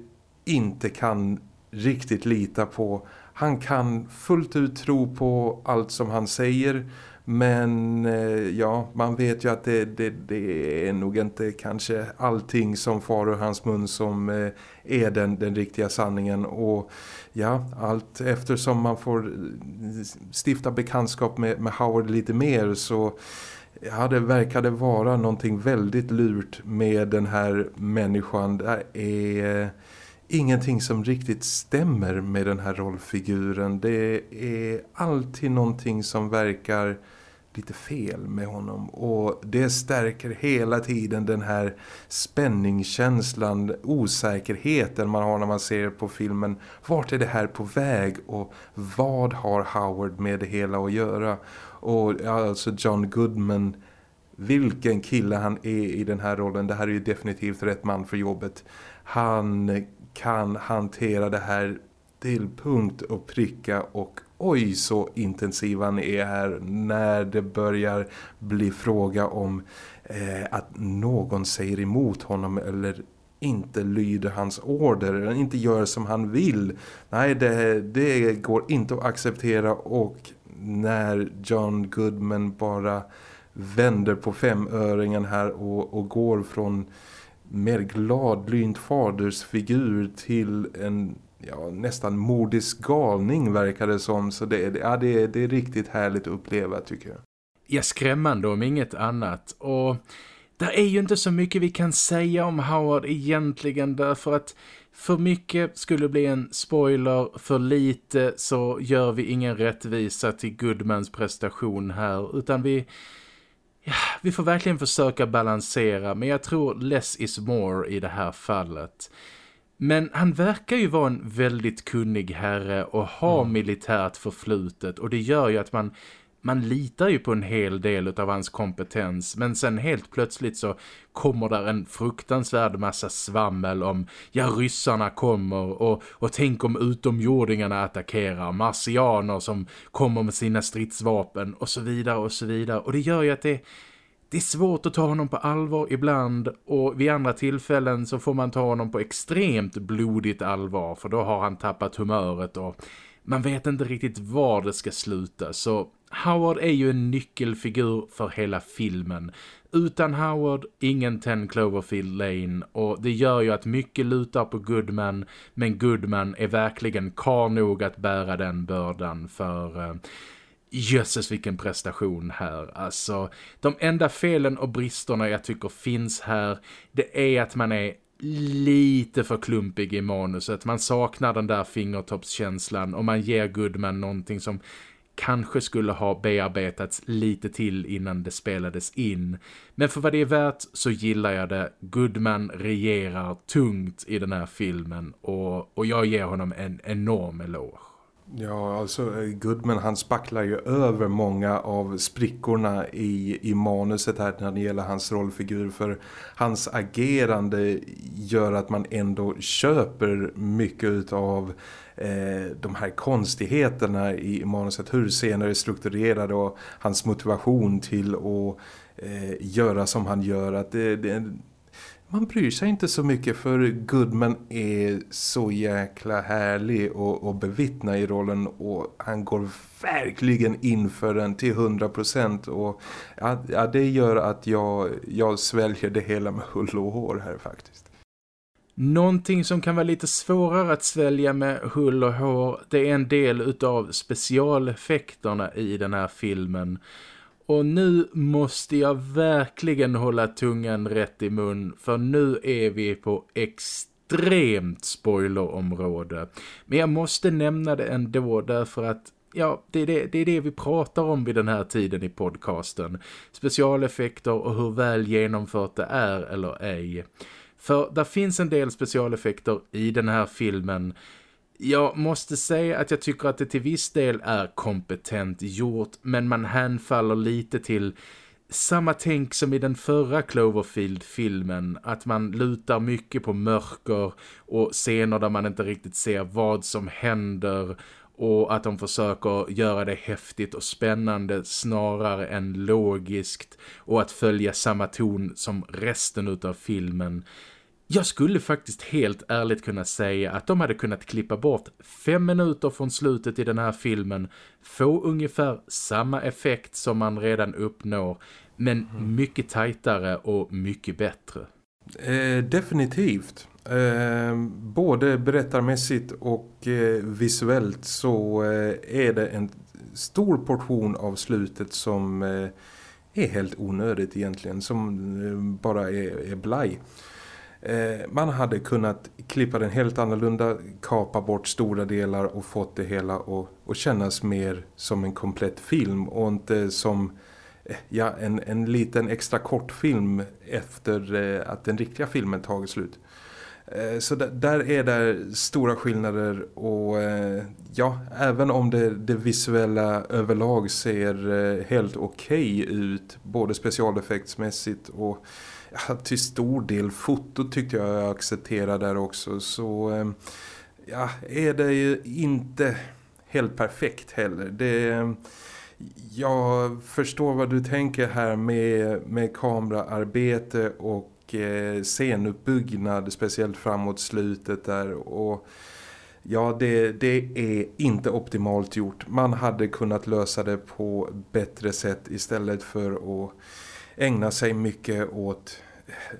inte kan riktigt lita på. Han kan fullt ut tro på allt som han säger men eh, ja, man vet ju att det, det, det, är nog inte kanske allting som far ur hans mun som eh, är den, den riktiga sanningen. Och ja, allt eftersom man får stifta bekantskap med, med Howard lite mer så ja, det verkade vara någonting väldigt lurt med den här människan. Det är eh, ingenting som riktigt stämmer med den här rollfiguren. Det är alltid någonting som verkar lite fel med honom och det stärker hela tiden den här spänningskänslan, osäkerheten man har när man ser på filmen. Vart är det här på väg och vad har Howard med det hela att göra? Och alltså John Goodman, vilken kille han är i den här rollen. Det här är ju definitivt rätt man för jobbet. Han kan hantera det här till punkt och pricka och oj så intensiv han är här när det börjar bli fråga om eh, att någon säger emot honom eller inte lyder hans order eller inte gör som han vill. Nej, det, det går inte att acceptera och när John Goodman bara vänder på femöringen här och, och går från mer gladlynt fadersfigur till en ja, nästan mordisk galning verkar det som. Så det, ja, det, är, det är riktigt härligt att uppleva tycker jag.
Ja, skrämmande om inget annat. Och det är ju inte så mycket vi kan säga om Howard egentligen därför att för mycket skulle bli en spoiler, för lite så gör vi ingen rättvisa till Goodmans prestation här utan vi... Ja, vi får verkligen försöka balansera men jag tror less is more i det här fallet. Men han verkar ju vara en väldigt kunnig herre och ha mm. militärt förflutet och det gör ju att man man litar ju på en hel del av hans kompetens men sen helt plötsligt så kommer där en fruktansvärd massa svammel om ja ryssarna kommer och, och tänk om utomjordingarna attackerar marsianer som kommer med sina stridsvapen och så vidare och så vidare. Och det gör ju att det det är svårt att ta honom på allvar ibland och vid andra tillfällen så får man ta honom på extremt blodigt allvar för då har han tappat humöret och man vet inte riktigt var det ska sluta så Howard är ju en nyckelfigur för hela filmen. Utan Howard, ingen 10 Cloverfield Lane och det gör ju att mycket lutar på Goodman men Goodman är verkligen kar nog att bära den bördan för... Eh, Jösses vilken prestation här. Alltså, de enda felen och bristerna jag tycker finns här, det är att man är lite för klumpig i manuset. Man saknar den där fingertoppskänslan och man ger Goodman någonting som kanske skulle ha bearbetats lite till innan det spelades in. Men för vad det är värt så gillar jag det. Goodman regerar tungt i den här filmen och, och jag ger honom en enorm eloge.
Ja, alltså eh, Goodman han spacklar ju över många av sprickorna i, i manuset här när det gäller hans rollfigur för hans agerande gör att man ändå köper mycket av eh, de här konstigheterna i manuset, hur scener är strukturerade och hans motivation till att eh, göra som han gör att det, det man bryr sig inte så mycket för Goodman är så jäkla härlig och, och bevittna i rollen och han går verkligen in för den till 100% och ja, ja, det gör att jag, jag sväljer det hela med hull och hår här faktiskt.
Någonting som kan vara lite svårare att svälja med hull och hår det är en del utav specialeffekterna i den här filmen. Och nu måste jag verkligen hålla tungan rätt i mun för nu är vi på extremt spoilerområde. Men jag måste nämna det ändå därför att ja, det är det, det är det vi pratar om vid den här tiden i podcasten. Specialeffekter och hur väl genomfört det är eller ej. För där finns en del specialeffekter i den här filmen. Jag måste säga att jag tycker att det till viss del är kompetent gjort men man hänfaller lite till samma tänk som i den förra Cloverfield-filmen att man lutar mycket på mörker och scener där man inte riktigt ser vad som händer och att de försöker göra det häftigt och spännande snarare än logiskt och att följa samma ton som resten av filmen. Jag skulle faktiskt helt ärligt kunna säga att de hade kunnat klippa bort fem minuter från slutet i den här filmen, få ungefär samma effekt som man redan uppnår, men mm. mycket tajtare och mycket bättre.
Eh, definitivt. Eh, både berättarmässigt och eh, visuellt så eh, är det en stor portion av slutet som eh, är helt onödigt egentligen, som eh, bara är, är blaj. Eh, man hade kunnat klippa den helt annorlunda, kapa bort stora delar och fått det hela att kännas mer som en komplett film och inte som eh, ja, en, en liten extra kortfilm efter eh, att den riktiga filmen tagit slut. Så där är det stora skillnader och ja, även om det, det visuella överlag ser helt okej okay ut, både specialeffektsmässigt och ja, till stor del foto tyckte jag jag accepterade där också så ehm, ja, är det ju inte helt perfekt heller. Det jag förstår vad du tänker här med, med kameraarbete och eh, scenuppbyggnad speciellt framåt slutet där och ja det, det är inte optimalt gjort. Man hade kunnat lösa det på bättre sätt istället för att ägna sig mycket åt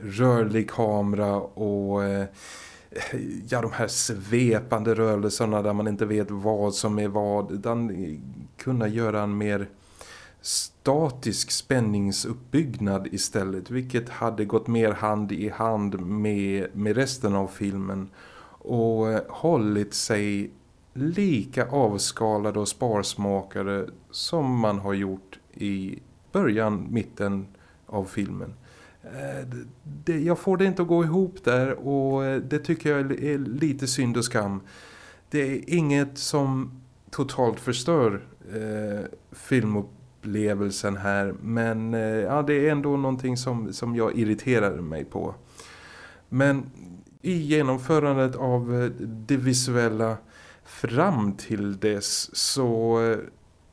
rörlig kamera och eh, ja, de här svepande rörelserna där man inte vet vad som är vad utan kunna göra en mer statisk spänningsuppbyggnad istället vilket hade gått mer hand i hand med, med resten av filmen och eh, hållit sig lika avskalade och sparsmakade som man har gjort i början, mitten av filmen. Eh, det, jag får det inte att gå ihop där och eh, det tycker jag är lite synd och skam. Det är inget som totalt förstör eh, filmupplevelsen här men eh, ja, det är ändå någonting som, som jag irriterar mig på. Men i genomförandet av eh, det visuella fram till dess så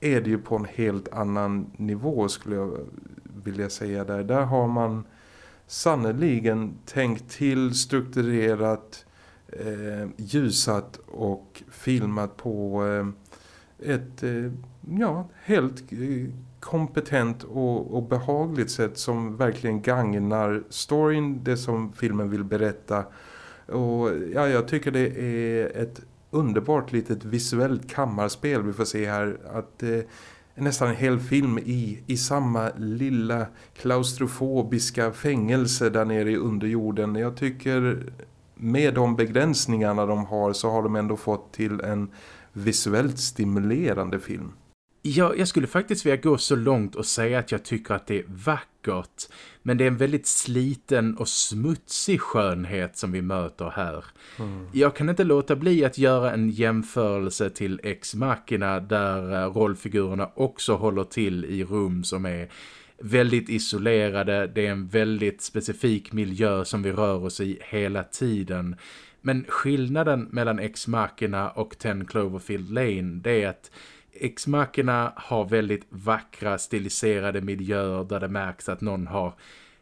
är det ju på en helt annan nivå skulle jag vilja säga där. Där har man sannoliken tänkt till, strukturerat, eh, ljusat och filmat på eh, ett eh, ja, helt eh, kompetent och, och behagligt sätt som verkligen gagnar storyn, det som filmen vill berätta. Och ja, jag tycker det är ett underbart litet visuellt kammarspel vi får se här. Att eh, nästan en hel film i, i samma lilla klaustrofobiska fängelse där nere i underjorden. Jag tycker med de begränsningarna de har så har de ändå fått till en visuellt stimulerande film.
Ja, jag skulle faktiskt vilja gå så långt och säga att jag tycker att det är vackert. Men det är en väldigt sliten och smutsig skönhet som vi möter här. Mm. Jag kan inte låta bli att göra en jämförelse till Ex-Machina där eh, rollfigurerna också håller till i rum som är väldigt isolerade. Det är en väldigt specifik miljö som vi rör oss i hela tiden. Men skillnaden mellan Ex-Machina och Ten Cloverfield Lane det är att ex har väldigt vackra stiliserade miljöer där det märks att någon har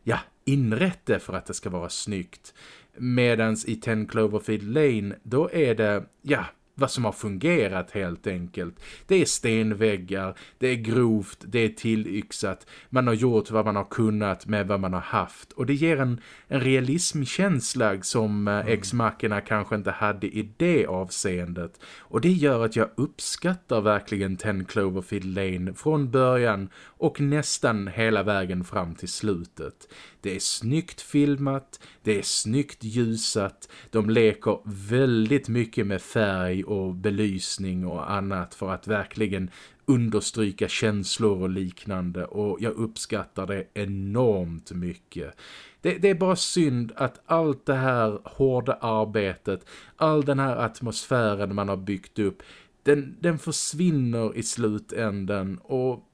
ja, inrett det för att det ska vara snyggt. Medans i 10 Cloverfield Lane, då är det, ja, vad som har fungerat helt enkelt. Det är stenväggar, det är grovt, det är tillyxat. Man har gjort vad man har kunnat med vad man har haft. Och det ger en, en realismkänsla som eh, mm. Ex-Machina kanske inte hade i det avseendet. Och det gör att jag uppskattar verkligen 10 Cloverfield Lane från början och nästan hela vägen fram till slutet. Det är snyggt filmat, det är snyggt ljusat, de leker väldigt mycket med färg och belysning och annat för att verkligen understryka känslor och liknande och jag uppskattar det enormt mycket. Det, det, är bara synd att allt det här hårda arbetet, all den här atmosfären man har byggt upp, den, den försvinner i slutänden och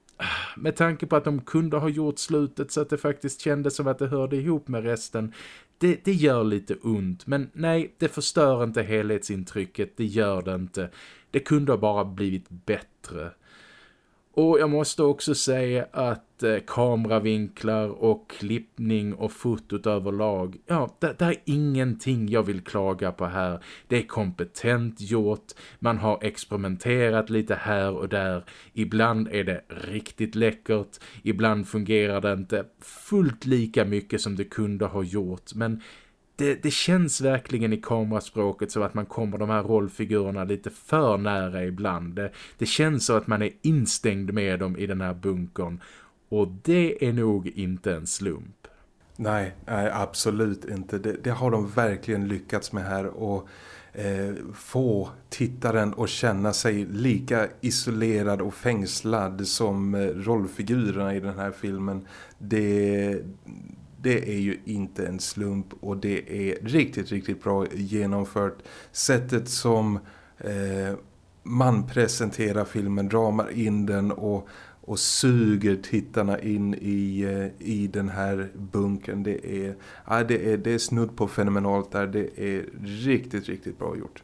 med tanke på att de kunde ha gjort slutet så att det faktiskt kändes som att det hörde ihop med resten. Det, det gör lite ont, men nej, det förstör inte helhetsintrycket, det gör det inte. Det kunde ha bara blivit bättre. Och jag måste också säga att eh, kameravinklar och klippning och fotot överlag, ja, det, det är ingenting jag vill klaga på här. Det är kompetent gjort, man har experimenterat lite här och där. Ibland är det riktigt läckert, ibland fungerar det inte fullt lika mycket som det kunde ha gjort, men det, det, känns verkligen i kameraspråket så att man kommer de här rollfigurerna lite för nära ibland. Det, det känns så att man är instängd med dem i den här bunkern. Och det är nog inte en slump.
Nej, nej absolut inte. Det, det har de verkligen lyckats med här och eh, få tittaren att känna sig lika isolerad och fängslad som eh, rollfigurerna i den här filmen. Det, det är ju inte en slump och det är riktigt, riktigt bra genomfört. Sättet som eh, man presenterar filmen, ramar in den och, och suger tittarna in i, eh, i den här bunken. Det är, ja, det, är, det är snudd på fenomenalt där. Det är riktigt, riktigt bra gjort.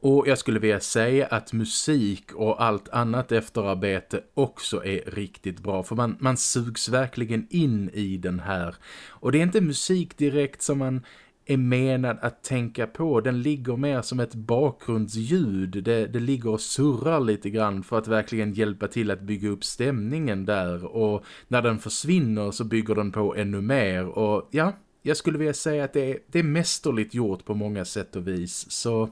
Och jag skulle vilja säga att musik och allt annat efterarbete också är riktigt bra. För man, man sugs verkligen in i den här. Och det är inte musik direkt som man är menad att tänka på. Den ligger mer som ett bakgrundsljud. Det, det ligger och surrar lite grann för att verkligen hjälpa till att bygga upp stämningen där. Och när den försvinner så bygger den på ännu mer. Och ja, jag skulle vilja säga att det är, det är mästerligt gjort på många sätt och vis. Så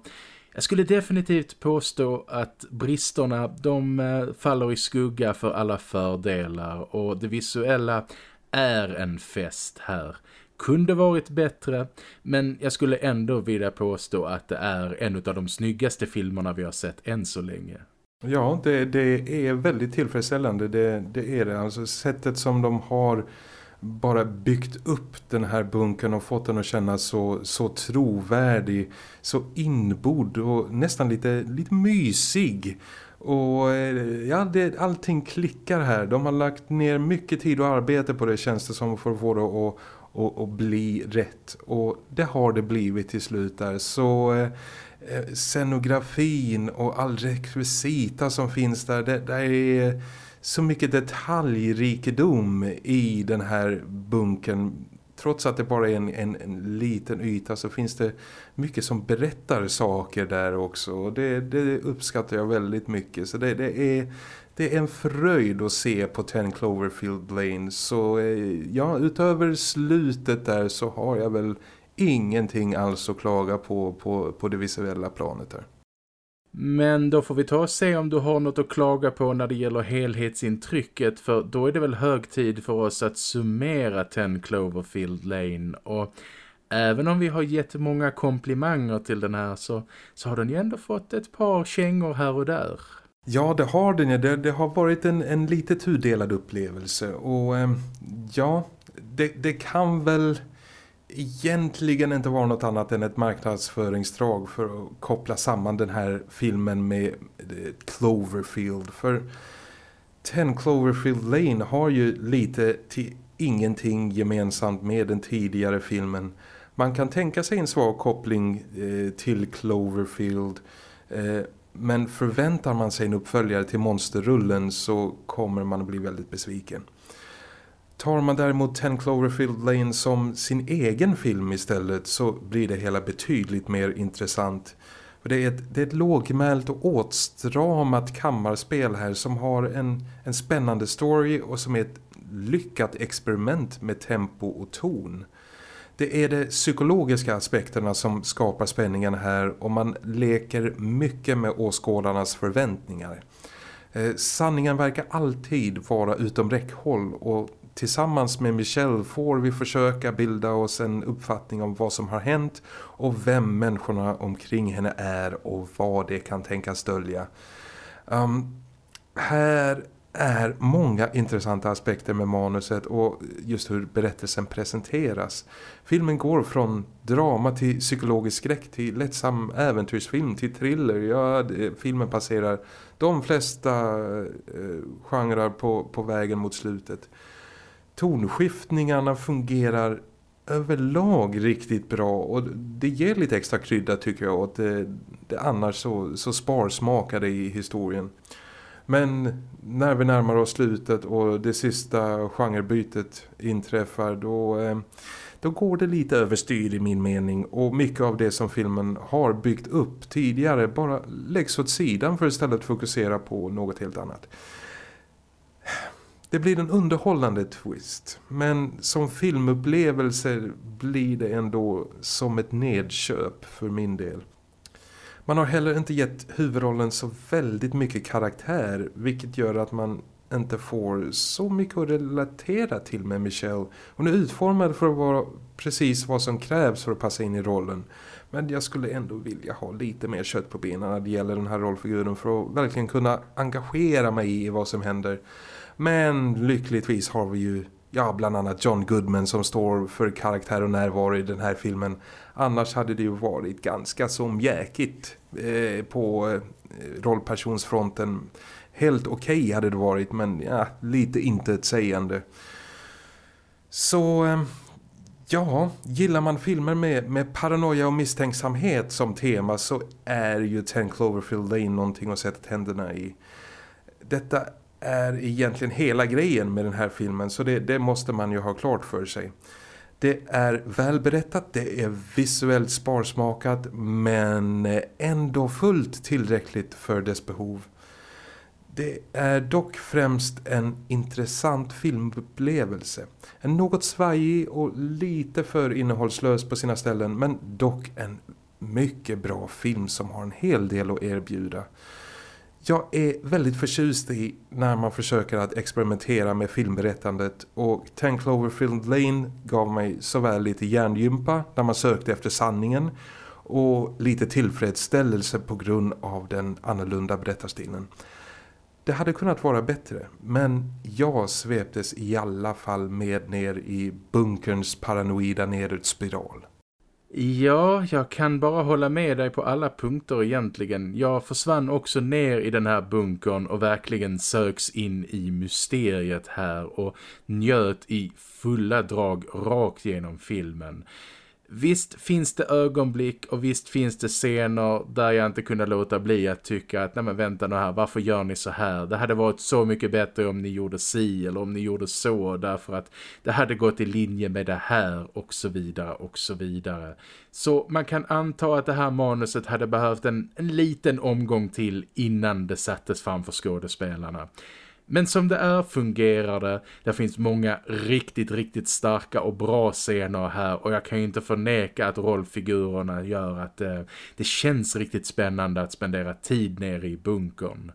jag skulle definitivt påstå att bristerna de eh, faller i skugga för alla fördelar och det visuella är en fest här. Kunde varit bättre men jag skulle ändå vilja påstå att det är en av de snyggaste filmerna vi har sett än så länge.
Ja, det, det är väldigt tillfredsställande. Det, det är det. Alltså sättet som de har bara byggt upp den här bunkern och fått den att kännas så, så trovärdig, så inbord och nästan lite, lite mysig. Och eh, ja, det, allting klickar här. De har lagt ner mycket tid och arbete på det känns det som för att få det att, och, och, bli rätt. Och det har det blivit till slut där. Så eh, eh scenografin och all rekvisita som finns där, det, det är så mycket detaljrikedom i den här bunken. Trots att det bara är en, en, en, liten yta så finns det mycket som berättar saker där också. Och det, det uppskattar jag väldigt mycket. Så det, det, är, det är en fröjd att se på 10 Cloverfield Lane. Så eh, ja, utöver slutet där så har jag väl ingenting alls att klaga på på, på det visuella planet där.
Men då får vi ta och se om du har något att klaga på när det gäller helhetsintrycket för då är det väl hög tid för oss att summera 10 Cloverfield Lane och även om vi har gett många komplimanger till den här så, så har den ju ändå fått ett par kängor här och där.
Ja, det har den ju. Det, det har varit en, en lite tudelad upplevelse och eh, ja, det, det kan väl egentligen inte vara något annat än ett marknadsföringsdrag för att koppla samman den här filmen med eh, Cloverfield. För 10 Cloverfield Lane har ju lite till ingenting gemensamt med den tidigare filmen. Man kan tänka sig en svag koppling eh, till Cloverfield eh, men förväntar man sig en uppföljare till monsterrullen så kommer man att bli väldigt besviken. Tar man däremot 10 Cloverfield Lane som sin egen film istället så blir det hela betydligt mer intressant. För det är ett, det är ett lågmält och åtstramat kammarspel här som har en, en spännande story och som är ett lyckat experiment med tempo och ton. Det är de psykologiska aspekterna som skapar spänningen här och man leker mycket med åskådarnas förväntningar. Eh, sanningen verkar alltid vara utom räckhåll och tillsammans med Michelle får vi försöka bilda oss en uppfattning om vad som har hänt och vem människorna omkring henne är och vad det kan tänkas dölja. Um, här är många intressanta aspekter med manuset och just hur berättelsen presenteras. Filmen går från drama till psykologisk skräck till lättsam äventyrsfilm till thriller. Ja, filmen passerar de flesta eh, genrer på, på vägen mot slutet. Tonskiftningarna fungerar överlag riktigt bra och det ger lite extra krydda tycker jag åt det, det annars så, så sparsmakade i historien. Men när vi närmar oss slutet och det sista genrebytet inträffar då, eh, då går det lite överstyr i min mening och mycket av det som filmen har byggt upp tidigare bara läggs åt sidan för att istället fokusera på något helt annat. Det blir en underhållande twist men som filmupplevelse blir det ändå som ett nedköp för min del. Man har heller inte gett huvudrollen så väldigt mycket karaktär vilket gör att man inte får så mycket att relatera till med Michelle. Hon är utformad för att vara precis vad som krävs för att passa in i rollen. Men jag skulle ändå vilja ha lite mer kött på benen när det gäller den här rollfiguren för att verkligen kunna engagera mig i vad som händer. Men lyckligtvis har vi ju ja, bland annat John Goodman som står för karaktär och närvaro i den här filmen. Annars hade det ju varit ganska så mjäkigt eh, på eh, rollpersonsfronten. Helt okej okay hade det varit men ja, lite inte ett sägande. Så eh, ja, gillar man filmer med, med paranoia och misstänksamhet som tema så är ju Ten Cloverfield Lane någonting att sätta tänderna i. Detta är egentligen hela grejen med den här filmen så det, det måste man ju ha klart för sig. Det är välberättat, det är visuellt sparsmakat men ändå fullt tillräckligt för dess behov. Det är dock främst en intressant filmupplevelse. En något svajig och lite för innehållslös på sina ställen men dock en mycket bra film som har en hel del att erbjuda. Jag är väldigt förtjust i när man försöker att experimentera med filmberättandet och Ten Cloverfield Lane gav mig såväl lite hjärngympa när man sökte efter sanningen och lite tillfredsställelse på grund av den annorlunda berättarstilen. Det hade kunnat vara bättre, men jag sveptes i alla fall med ner i bunkerns paranoida nedåtspiral.
Ja, jag kan bara hålla med dig på alla punkter egentligen. Jag försvann också ner i den här bunkern och verkligen söks in i mysteriet här och njöt i fulla drag rakt genom filmen. Visst finns det ögonblick och visst finns det scener där jag inte kunde låta bli att tycka att nej men vänta nu här, varför gör ni så här? Det hade varit så mycket bättre om ni gjorde si eller om ni gjorde så därför att det hade gått i linje med det här och så vidare och så vidare. Så man kan anta att det här manuset hade behövt en, en liten omgång till innan det sattes framför skådespelarna. Men som det är fungerar det. Det finns många riktigt, riktigt starka och bra scener här. Och jag kan ju inte förneka att rollfigurerna gör att det, eh, det känns riktigt spännande att spendera tid nere i bunkern.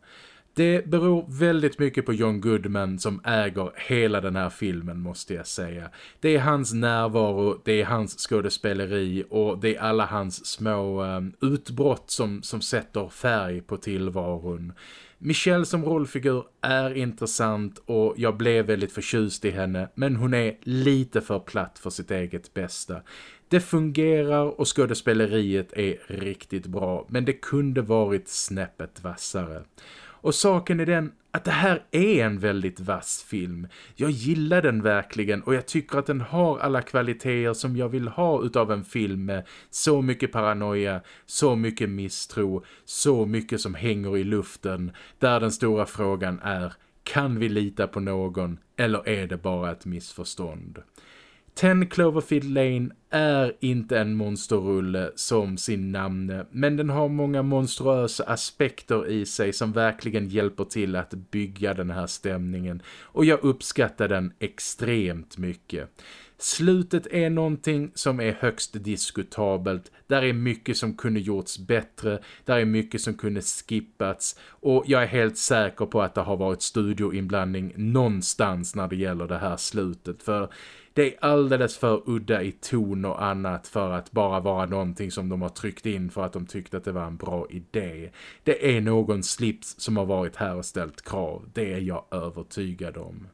Det beror väldigt mycket på John Goodman som äger hela den här filmen måste jag säga. Det är hans närvaro, det är hans skådespeleri och det är alla hans små eh, utbrott som, som sätter färg på tillvaron. Michelle som rollfigur är intressant och jag blev väldigt förtjust i henne men hon är lite för platt för sitt eget bästa. Det fungerar och skådespeleriet är riktigt bra men det kunde varit snäppet vassare. Och saken är den att det här är en väldigt vass film. Jag gillar den verkligen och jag tycker att den har alla kvaliteter som jag vill ha utav en film med så mycket paranoia, så mycket misstro, så mycket som hänger i luften. Där den stora frågan är, Kan vi lita på någon eller är det bara ett missförstånd? 10 Cloverfield Lane är inte en monsterrulle som sin namne men den har många monstruösa aspekter i sig som verkligen hjälper till att bygga den här stämningen och jag uppskattar den extremt mycket. Slutet är någonting som är högst diskutabelt. Där är mycket som kunde gjorts bättre. Där är mycket som kunde skippats. Och jag är helt säker på att det har varit studioinblandning någonstans när det gäller det här slutet. För det är alldeles för udda i ton och annat för att bara vara någonting som de har tryckt in för att de tyckte att det var en bra idé. Det är någon slips som har varit här och ställt krav. Det är jag övertygad om.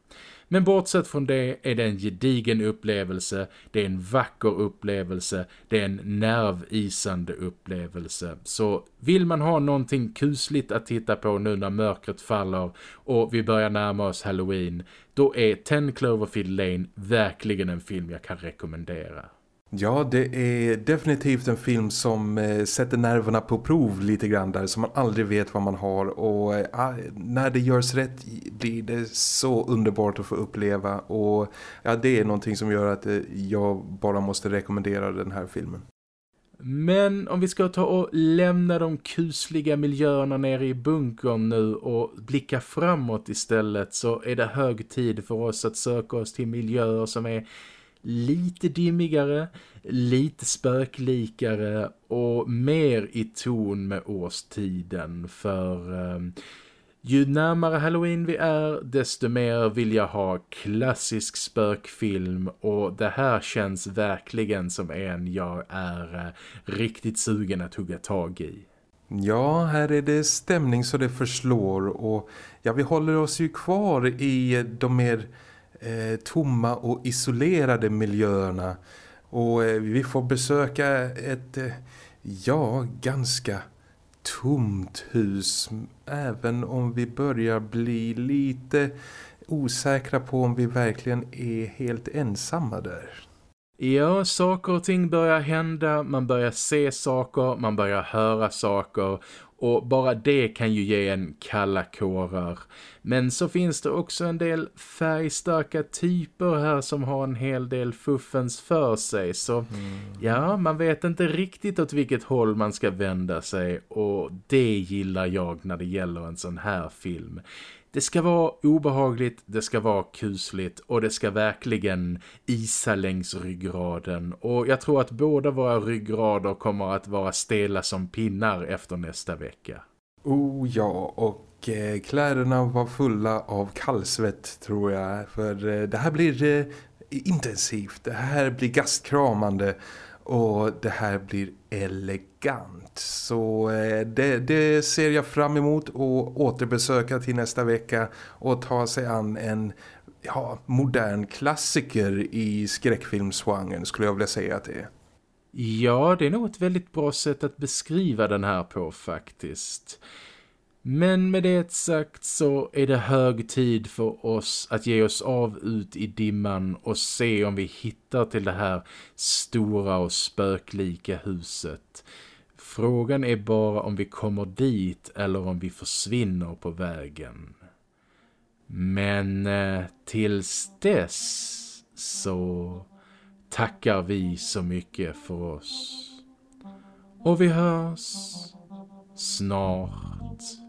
Men bortsett från det är det en gedigen upplevelse, det är en vacker upplevelse, det är en nervisande upplevelse. Så vill man ha någonting kusligt att titta på nu när mörkret faller och vi börjar närma oss Halloween, då är 10 Cloverfield Lane verkligen en film jag kan rekommendera.
Ja, det är definitivt en film som eh, sätter nerverna på prov lite grann där så man aldrig vet vad man har och eh, ah, när det görs rätt blir det så underbart att få uppleva och ja, det är någonting som gör att eh, jag bara måste rekommendera den här filmen.
Men om vi ska ta och lämna de kusliga miljöerna nere i bunkern nu och blicka framåt istället så är det hög tid för oss att söka oss till miljöer som är lite dimmigare, lite spöklikare och mer i ton med årstiden för eh, ju närmare Halloween vi är desto mer vill jag ha klassisk spökfilm och det här känns verkligen som en jag är eh, riktigt sugen att hugga tag i.
Ja, här är det stämning så det förslår och ja, vi håller oss ju kvar i de mer eh, tomma och isolerade miljöerna. Och eh, vi får besöka ett, eh, ja, ganska tomt hus. Även om vi börjar bli lite osäkra på om vi verkligen är helt ensamma där.
Ja, saker och ting börjar hända, man börjar se saker, man börjar höra saker och bara det kan ju ge en kalla kårar. Men så finns det också en del färgstarka typer här som har en hel del fuffens för sig. Så mm. ja, man vet inte riktigt åt vilket håll man ska vända sig och det gillar jag när det gäller en sån här film. Det ska vara obehagligt, det ska vara kusligt och det ska verkligen isa längs ryggraden. Och jag tror att båda våra ryggrader kommer att vara stela som pinnar efter nästa vecka.
Oh ja, och eh, kläderna var fulla av kallsvett tror jag. För eh, det här blir eh, intensivt, det här blir gastkramande och det här blir elegant. Så eh, det, det, ser jag fram emot att återbesöka till nästa vecka och ta sig an en ja, modern klassiker i skräckfilmswangen skulle jag vilja säga att det är.
Ja, det är nog ett väldigt bra sätt att beskriva den här på faktiskt. Men med det sagt så är det hög tid för oss att ge oss av ut i dimman och se om vi hittar till det här stora och spöklika huset. Frågan är bara om vi kommer dit eller om vi försvinner på vägen. Men eh, tills dess så tackar vi så mycket för oss. Och vi hörs snart